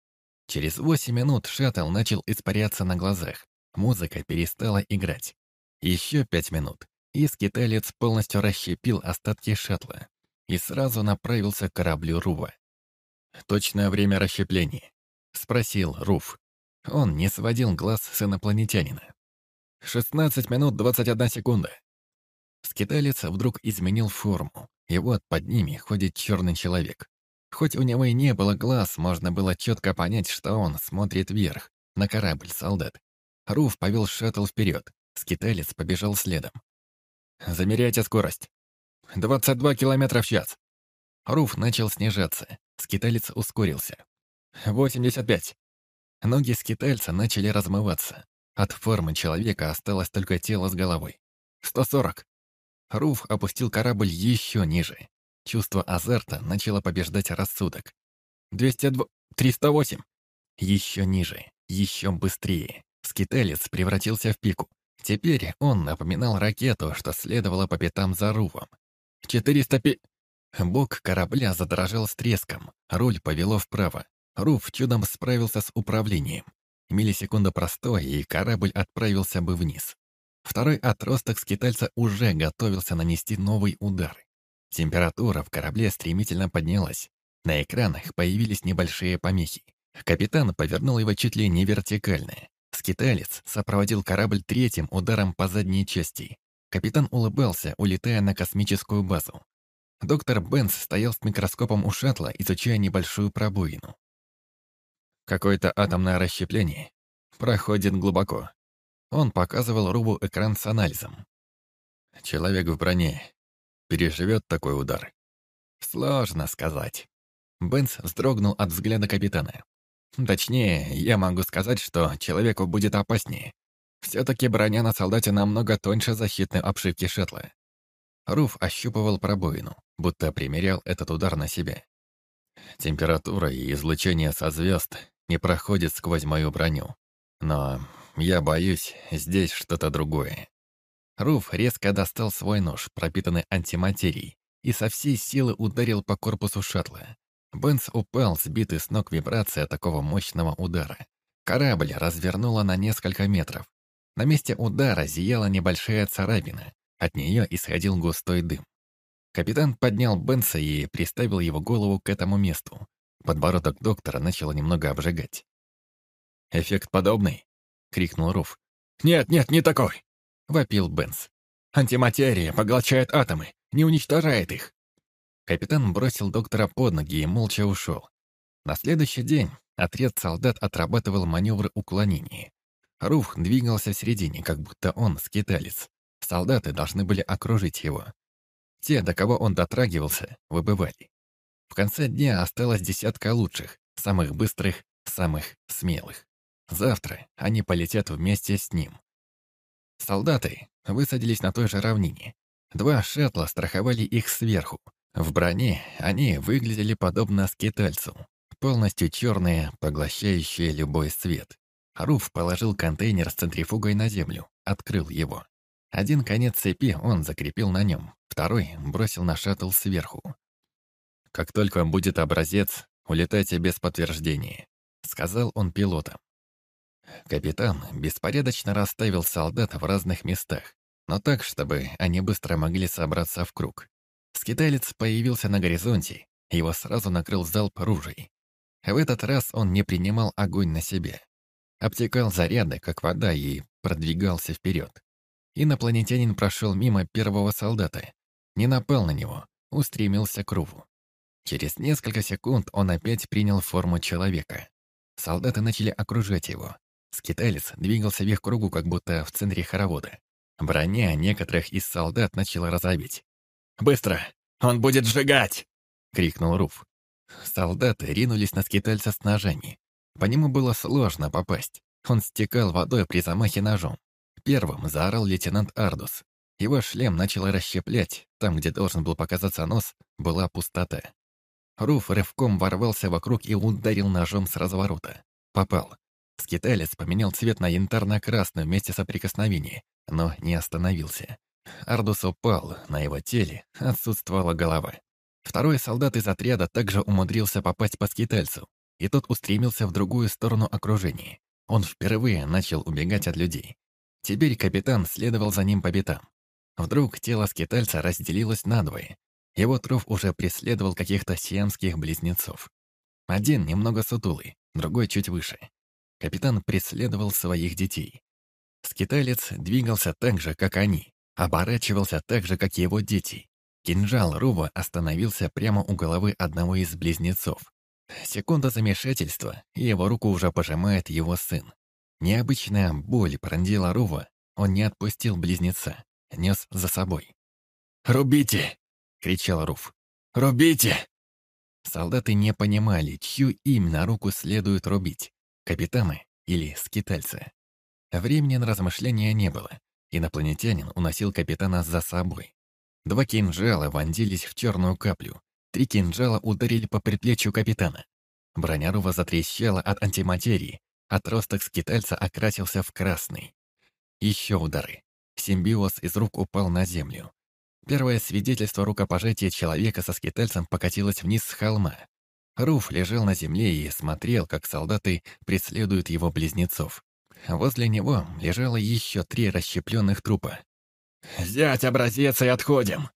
Через восемь минут шаттл начал испаряться на глазах. Музыка перестала играть. Еще пять минут, и скиталец полностью расщепил остатки шаттла и сразу направился к кораблю Рува. «Точное время расщепления?» — спросил Руф. Он не сводил глаз с инопланетянина. «16 минут 21 секунда». Скиталец вдруг изменил форму, и вот под ними ходит черный человек. Хоть у него и не было глаз, можно было четко понять, что он смотрит вверх, на корабль солдат. Руф повел шаттл вперед, скиталец побежал следом. «Замеряйте скорость. 22 километра в час». Руф начал снижаться. Скиталец ускорился. «85». Ноги скитальца начали размываться. От формы человека осталось только тело с головой. «140». Руф опустил корабль еще ниже. Чувство азарта начало побеждать рассудок. «202... 308». Еще ниже, еще быстрее. Скиталец превратился в пику. Теперь он напоминал ракету, что следовала по пятам за Рувом. «Четыреста пи...» Бок корабля задрожал с треском, руль повело вправо. Руф чудом справился с управлением. Миллисекунда простой, и корабль отправился бы вниз. Второй отросток скитальца уже готовился нанести новый удар. Температура в корабле стремительно поднялась. На экранах появились небольшие помехи. Капитан повернул его чуть ли не вертикально. Скиталец сопроводил корабль третьим ударом по задней части. Капитан улыбался, улетая на космическую базу. Доктор Бенс стоял с микроскопом у шаттла, изучая небольшую пробоину. Какое-то атомное расщепление. Проходит глубоко. Он показывал Рубу экран с анализом. Человек в броне. Переживет такой удар. Сложно сказать. Бенс вздрогнул от взгляда капитана. Точнее, я могу сказать, что человеку будет опаснее. Все-таки броня на солдате намного тоньше защитной обшивки шаттла. Руф ощупывал пробоину, будто примерял этот удар на себя. Температура и излучение со звезд не проходят сквозь мою броню. Но я боюсь, здесь что-то другое. Руф резко достал свой нож, пропитанный антиматерией, и со всей силы ударил по корпусу шаттла. Бенс упал, сбитый с ног вибрация такого мощного удара. Корабль развернуло на несколько метров. На месте удара зияла небольшая царапина, от нее исходил густой дым. Капитан поднял Бенса и приставил его голову к этому месту. Подбородок доктора начало немного обжигать. «Эффект подобный?» — крикнул Руф. «Нет, нет, не такой!» — вопил Бенс. «Антиматерия поглощает атомы, не уничтожает их!» Капитан бросил доктора под ноги и молча ушел. На следующий день отряд солдат отрабатывал маневры уклонения. Руф двигался в середине, как будто он скиталец. Солдаты должны были окружить его. Те, до кого он дотрагивался, выбывали. В конце дня осталось десятка лучших, самых быстрых, самых смелых. Завтра они полетят вместе с ним. Солдаты высадились на той же равнине. Два шаттла страховали их сверху. В броне они выглядели подобно скитальцу, полностью черные, поглощающие любой свет. Руф положил контейнер с центрифугой на землю, открыл его. Один конец цепи он закрепил на нем, второй бросил на шаттл сверху. «Как только будет образец, улетайте без подтверждения», — сказал он пилотам. Капитан беспорядочно расставил солдат в разных местах, но так, чтобы они быстро могли собраться в круг. Скиталец появился на горизонте, его сразу накрыл залп ружей. В этот раз он не принимал огонь на себя. Обтекал заряды, как вода, и продвигался вперед. Инопланетянин прошел мимо первого солдата, не напал на него, устремился к Руву. Через несколько секунд он опять принял форму человека. Солдаты начали окружать его. Скиталец двигался в их кругу, как будто в центре хоровода. Броня некоторых из солдат начала розоветь. «Быстро! Он будет сжигать!» — крикнул Руф. Солдаты ринулись на скитальца с ножами. По нему было сложно попасть. Он стекал водой при замахе ножом. Первым заорал лейтенант Ардус. Его шлем начал расщеплять. Там, где должен был показаться нос, была пустота. Руф рывком ворвался вокруг и ударил ножом с разворота. Попал. Скиталец поменял цвет на янтарно-красный вместе соприкосновения, но не остановился. Ардус упал, на его теле отсутствовала голова. Второй солдат из отряда также умудрился попасть по скитальцу, и тот устремился в другую сторону окружения. Он впервые начал убегать от людей. Теперь капитан следовал за ним по пятам. Вдруг тело скитальца разделилось надвое. Его труп уже преследовал каких-то сиамских близнецов. Один немного сутулый, другой чуть выше. Капитан преследовал своих детей. Скиталец двигался так же, как они, оборачивался так же, как его дети. Кинжал Рува остановился прямо у головы одного из близнецов. Секунда замешательства, и его руку уже пожимает его сын. Необычная боль пронзила Рува. Он не отпустил близнеца, нес за собой. «Рубите!» — кричал Руф. «Рубите!» Солдаты не понимали, чью именно руку следует рубить — капитана или скитальца. Времени на размышления не было. Инопланетянин уносил капитана за собой. Два кинжала вонзились в черную каплю. Три кинжала ударили по предплечью капитана. Броня Рува затрещала от антиматерии, Отросток скитальца окрасился в красный. Еще удары. Симбиоз из рук упал на землю. Первое свидетельство рукопожатия человека со скитальцем покатилось вниз с холма. Руф лежал на земле и смотрел, как солдаты преследуют его близнецов. Возле него лежало еще три расщепленных трупа. «Взять образец и отходим!»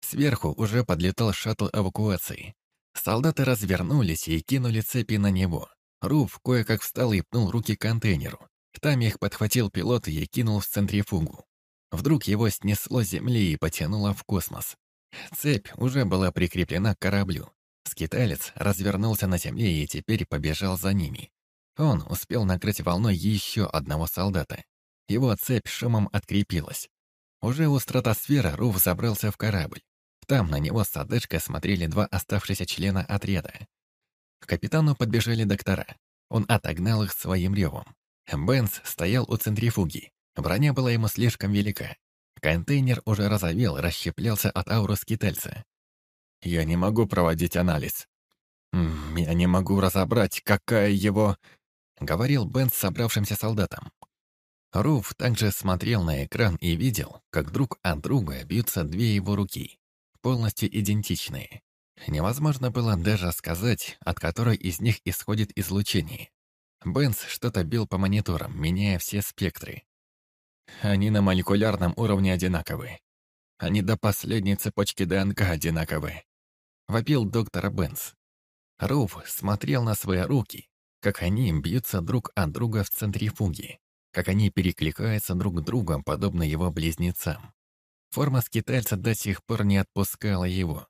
Сверху уже подлетал шаттл эвакуации. Солдаты развернулись и кинули цепи на него. Руф кое-как встал и пнул руки к контейнеру. Там их подхватил пилот и кинул в центрифугу. Вдруг его снесло земли и потянуло в космос. Цепь уже была прикреплена к кораблю. Скиталец развернулся на земле и теперь побежал за ними. Он успел накрыть волной еще одного солдата. Его цепь шумом открепилась. Уже у стратосферы Руф забрался в корабль. Там на него с одышкой смотрели два оставшихся члена отряда. К капитану подбежали доктора. Он отогнал их своим ревом. Бенц стоял у центрифуги. Броня была ему слишком велика. Контейнер уже разовел, расщеплялся от ауры скитальца. «Я не могу проводить анализ. Я не могу разобрать, какая его...» — говорил Бенц собравшимся солдатам. Руф также смотрел на экран и видел, как друг от друга бьются две его руки, полностью идентичные. Невозможно было даже сказать, от которой из них исходит излучение. Бенц что-то бил по мониторам, меняя все спектры. Они на молекулярном уровне одинаковы. Они до последней цепочки ДНК одинаковы. Вопил доктор Бенц. Руф смотрел на свои руки, как они бьются друг от друга в центрифуге, как они перекликаются друг к другу, подобно его близнецам. Форма скитальца до сих пор не отпускала его.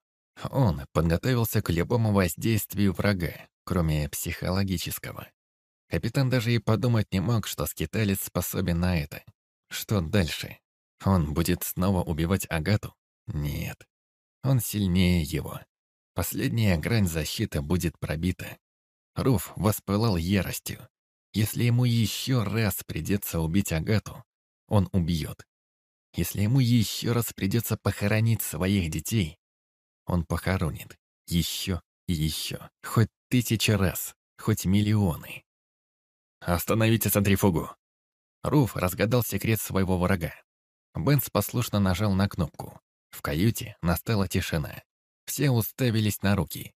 Он подготовился к любому воздействию врага, кроме психологического. Капитан даже и подумать не мог, что скиталец способен на это. Что дальше? Он будет снова убивать Агату? Нет. Он сильнее его. Последняя грань защиты будет пробита. Руф воспылал яростью. Если ему еще раз придется убить Агату, он убьет. Если ему еще раз придется похоронить своих детей, он похоронит. Еще и еще. Хоть тысячи раз, хоть миллионы. «Остановите центрифугу!» Руф разгадал секрет своего врага. Бенс послушно нажал на кнопку. В каюте настала тишина. Все уставились на руки.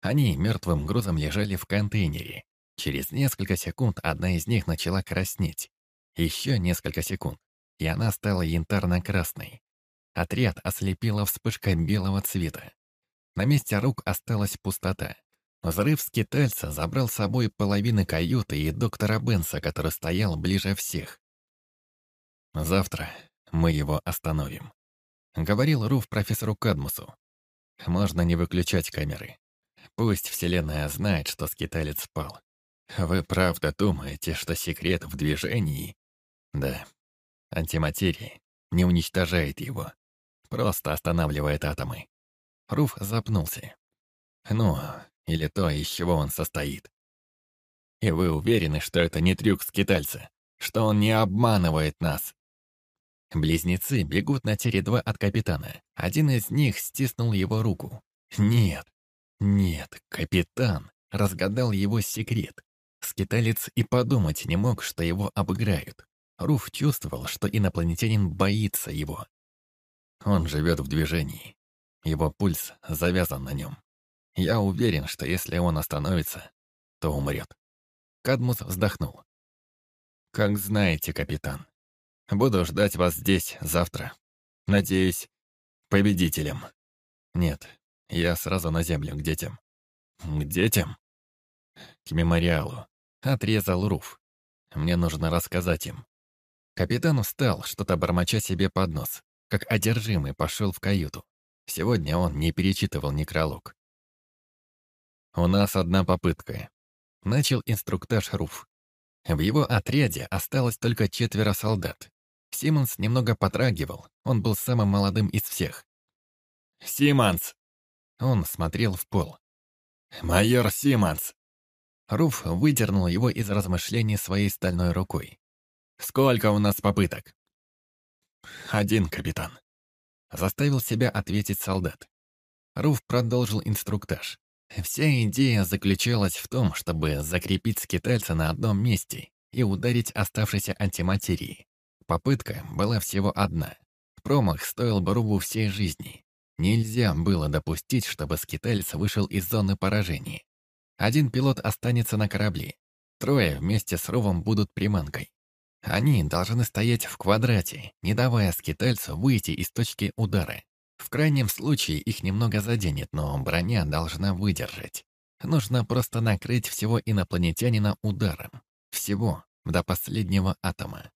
Они мертвым грузом лежали в контейнере. Через несколько секунд одна из них начала краснеть. Еще несколько секунд, и она стала янтарно-красной. Отряд ослепила вспышка белого цвета. На месте рук осталась пустота. Взрыв скитальца забрал с собой половины каюты и доктора Бенса, который стоял ближе всех. «Завтра мы его остановим», — говорил Руф профессору Кадмусу. «Можно не выключать камеры. Пусть Вселенная знает, что скиталец спал. Вы правда думаете, что секрет в движении? Да. Антиматерия не уничтожает его. Просто останавливает атомы. Руф запнулся. Ну, или то, из чего он состоит. И вы уверены, что это не трюк скитальца? Что он не обманывает нас? Близнецы бегут на Тере-2 от капитана. Один из них стиснул его руку. Нет, нет, капитан разгадал его секрет. Скиталец и подумать не мог, что его обыграют. Руф чувствовал, что инопланетянин боится его. Он живет в движении. Его пульс завязан на нем. Я уверен, что если он остановится, то умрет. Кадмус вздохнул. «Как знаете, капитан. Буду ждать вас здесь завтра. Надеюсь, победителем. Нет, я сразу на землю, к детям». «К детям?» «К мемориалу», — отрезал Руф. «Мне нужно рассказать им». Капитан встал, что-то бормоча себе под нос, как одержимый пошел в каюту. Сегодня он не перечитывал некролог. «У нас одна попытка», — начал инструктаж Руф. В его отряде осталось только четверо солдат. Симмонс немного потрагивал, он был самым молодым из всех. «Симмонс!» Он смотрел в пол. «Майор Симмонс!» Руф выдернул его из размышлений своей стальной рукой. «Сколько у нас попыток?» «Один, капитан», — заставил себя ответить солдат. Руф продолжил инструктаж. Вся идея заключалась в том, чтобы закрепить скитальца на одном месте и ударить оставшейся антиматерии. Попытка была всего одна. Промах стоил бы Рубу всей жизни. Нельзя было допустить, чтобы скиталец вышел из зоны поражения. Один пилот останется на корабле. Трое вместе с Ровом будут приманкой. Они должны стоять в квадрате, не давая скитальцу выйти из точки удара. В крайнем случае их немного заденет, но броня должна выдержать. Нужно просто накрыть всего инопланетянина ударом. Всего, до последнего атома.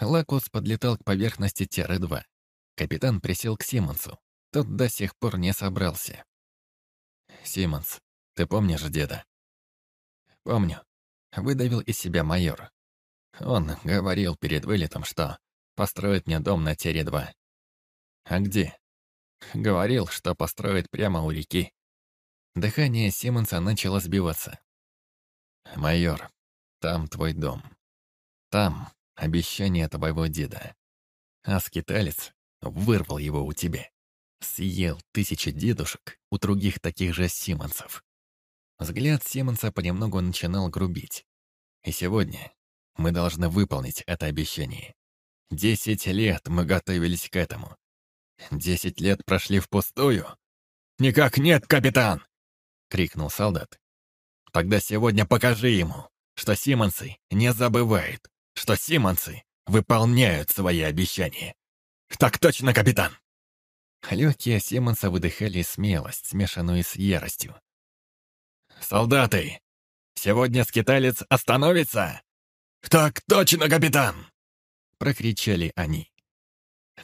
Лакус подлетал к поверхности Терры-2. Капитан присел к Симонсу. Тот до сих пор не собрался. «Симонс, ты помнишь деда?» «Помню», — выдавил из себя майор. Он говорил перед вылетом, что построит мне дом на Тере-2. А где? Говорил, что построит прямо у реки. Дыхание Симонса начало сбиваться. «Майор, там твой дом. Там обещание твоего деда. А скиталец вырвал его у тебя. Съел тысячи дедушек у других таких же Симонсов. Взгляд Симонса понемногу начинал грубить. И сегодня мы должны выполнить это обещание. Десять лет мы готовились к этому. Десять лет прошли впустую? Никак нет, капитан! Крикнул солдат. Тогда сегодня покажи ему, что Симонсы не забывают, что Симонсы выполняют свои обещания. Так точно, капитан! Легкие Симонса выдыхали смелость, смешанную с яростью. «Солдаты! Сегодня скиталец остановится!» «Так точно, капитан!» Прокричали они.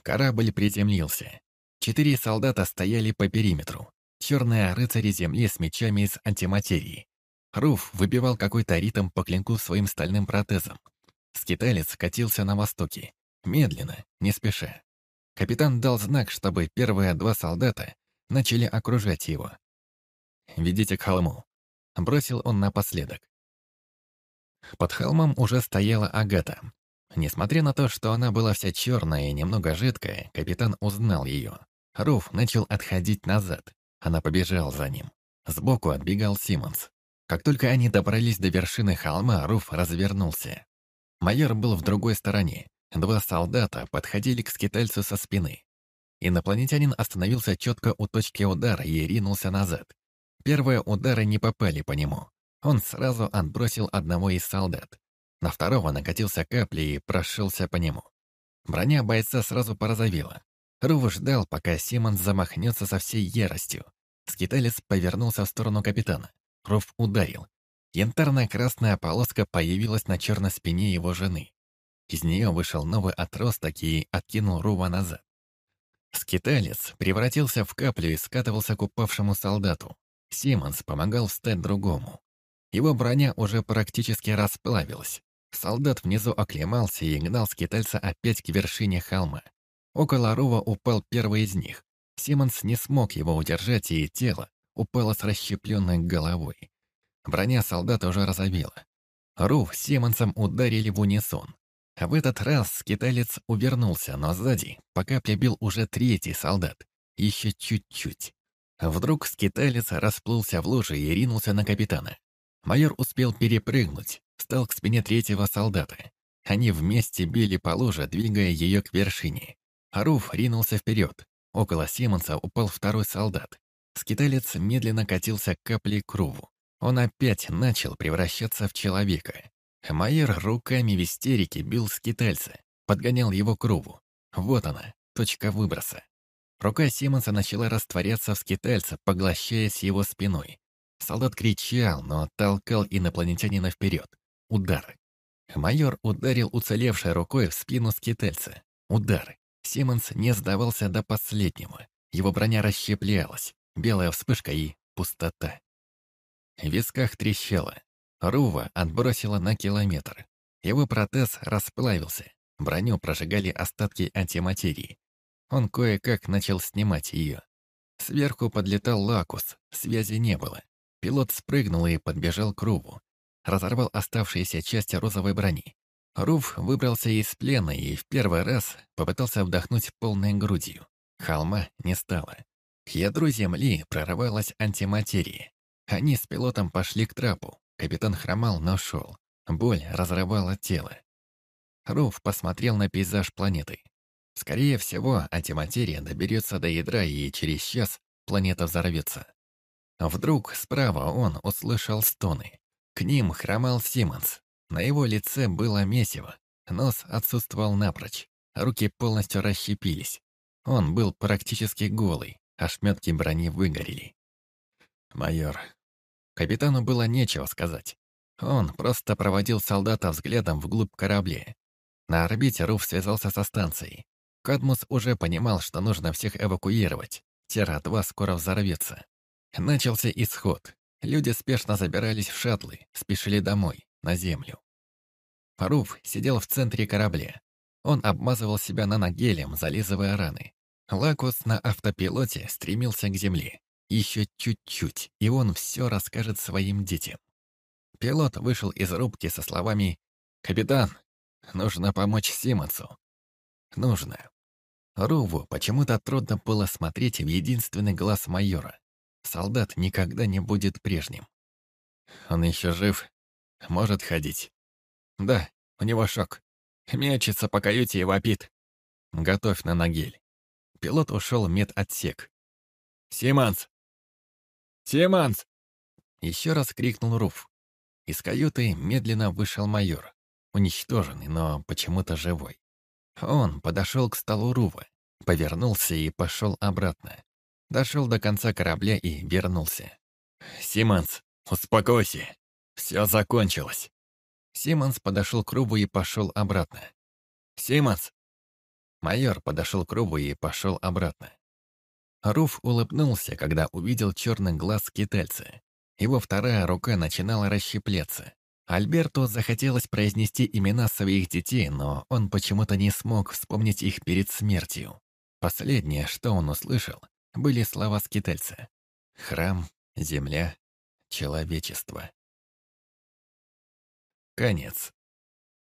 Корабль приземлился. Четыре солдата стояли по периметру. Черные рыцари земли с мечами из антиматерии. Руф выбивал какой-то ритм по клинку своим стальным протезом. Скиталец катился на востоке. Медленно, не спеша. Капитан дал знак, чтобы первые два солдата начали окружать его. «Ведите к холму», — бросил он напоследок. Под холмом уже стояла Агата. Несмотря на то, что она была вся черная и немного жидкая, капитан узнал ее. Руф начал отходить назад. Она побежала за ним. Сбоку отбегал Симмонс. Как только они добрались до вершины холма, Руф развернулся. Майор был в другой стороне. Два солдата подходили к скитальцу со спины. Инопланетянин остановился четко у точки удара и ринулся назад. Первые удары не попали по нему. Он сразу отбросил одного из солдат. На второго накатился капли и прошелся по нему. Броня бойца сразу порозовела. Рува ждал, пока Симон замахнется со всей яростью. Скиталец повернулся в сторону капитана. Руф ударил. Янтарная красная полоска появилась на черной спине его жены. Из нее вышел новый отросток и откинул Рува назад. Скиталец превратился в каплю и скатывался к упавшему солдату. Симмонс помогал встать другому. Его броня уже практически расплавилась. Солдат внизу оклемался и гнал скитальца опять к вершине холма. Около рова упал первый из них. Симмонс не смог его удержать, и тело упало с расщепленной головой. Броня солдата уже разовела. Рув с Симмонсом ударили в унисон. В этот раз скиталец увернулся, но сзади по капле бил уже третий солдат. Еще чуть-чуть. Вдруг скиталец расплылся в луже и ринулся на капитана. Майор успел перепрыгнуть, встал к спине третьего солдата. Они вместе били по луже, двигая ее к вершине. Руф ринулся вперед. Около Симонса упал второй солдат. Скиталец медленно катился к капле к. Он опять начал превращаться в человека. Майер руками в истерике бил скитальца, подгонял его к Руву. Вот она, точка выброса. Рука Симонса начала растворяться в скитальца, поглощаясь его спиной. Солдат кричал, но толкал инопланетянина вперед. Удар. Майор ударил уцелевшей рукой в спину скитальца. Удар. Симмонс не сдавался до последнего. Его броня расщеплялась. Белая вспышка и пустота. В висках трещало. Рува отбросила на километр. Его протез расплавился. Броню прожигали остатки антиматерии. Он кое-как начал снимать ее. Сверху подлетал Лакус, связи не было. Пилот спрыгнул и подбежал к Руву. Разорвал оставшиеся части розовой брони. Рув выбрался из плена и в первый раз попытался вдохнуть полной грудью. Холма не стало. К ядру земли прорывалась антиматерия. Они с пилотом пошли к трапу. Капитан хромал, но шел. Боль разрывала тело. Руф посмотрел на пейзаж планеты. Скорее всего, антиматерия доберется до ядра, и через час планета взорвется. Вдруг справа он услышал стоны. К ним хромал Симмонс. На его лице было месиво, нос отсутствовал напрочь, руки полностью расщепились. Он был практически голый, ошметки брони выгорели. «Майор». Капитану было нечего сказать. Он просто проводил солдата взглядом вглубь корабля. На орбите Руф связался со станцией. Кадмус уже понимал, что нужно всех эвакуировать. Тера-2 скоро взорвется. Начался исход. Люди спешно забирались в шаттлы, спешили домой, на землю. Руф сидел в центре корабля. Он обмазывал себя наногелем, зализывая раны. Лакус на автопилоте стремился к земле. Еще чуть-чуть, и он все расскажет своим детям. Пилот вышел из рубки со словами «Капитан, нужно помочь Симонсу». «Нужно». Руву почему-то трудно было смотреть в единственный глаз майора. Солдат никогда не будет прежним. Он еще жив, может ходить. Да, у него шок. Мячется по каюте и вопит. Готовь на нагель. Пилот ушел в медотсек. «Симанс! Симанс!» Еще раз крикнул Руф. Из каюты медленно вышел майор, уничтоженный, но почему-то живой. Он подошел к столу Рува, повернулся и пошел обратно. Дошел до конца корабля и вернулся. «Симонс, успокойся. Все закончилось». Симонс подошел к Руву и пошел обратно. «Симонс!» Майор подошел к Руву и пошел обратно. Руф улыбнулся, когда увидел черный глаз китайца. Его вторая рука начинала расщепляться. Альберту захотелось произнести имена своих детей, но он почему-то не смог вспомнить их перед смертью. Последнее, что он услышал, были слова скитальца. «Храм, земля, человечество». Конец.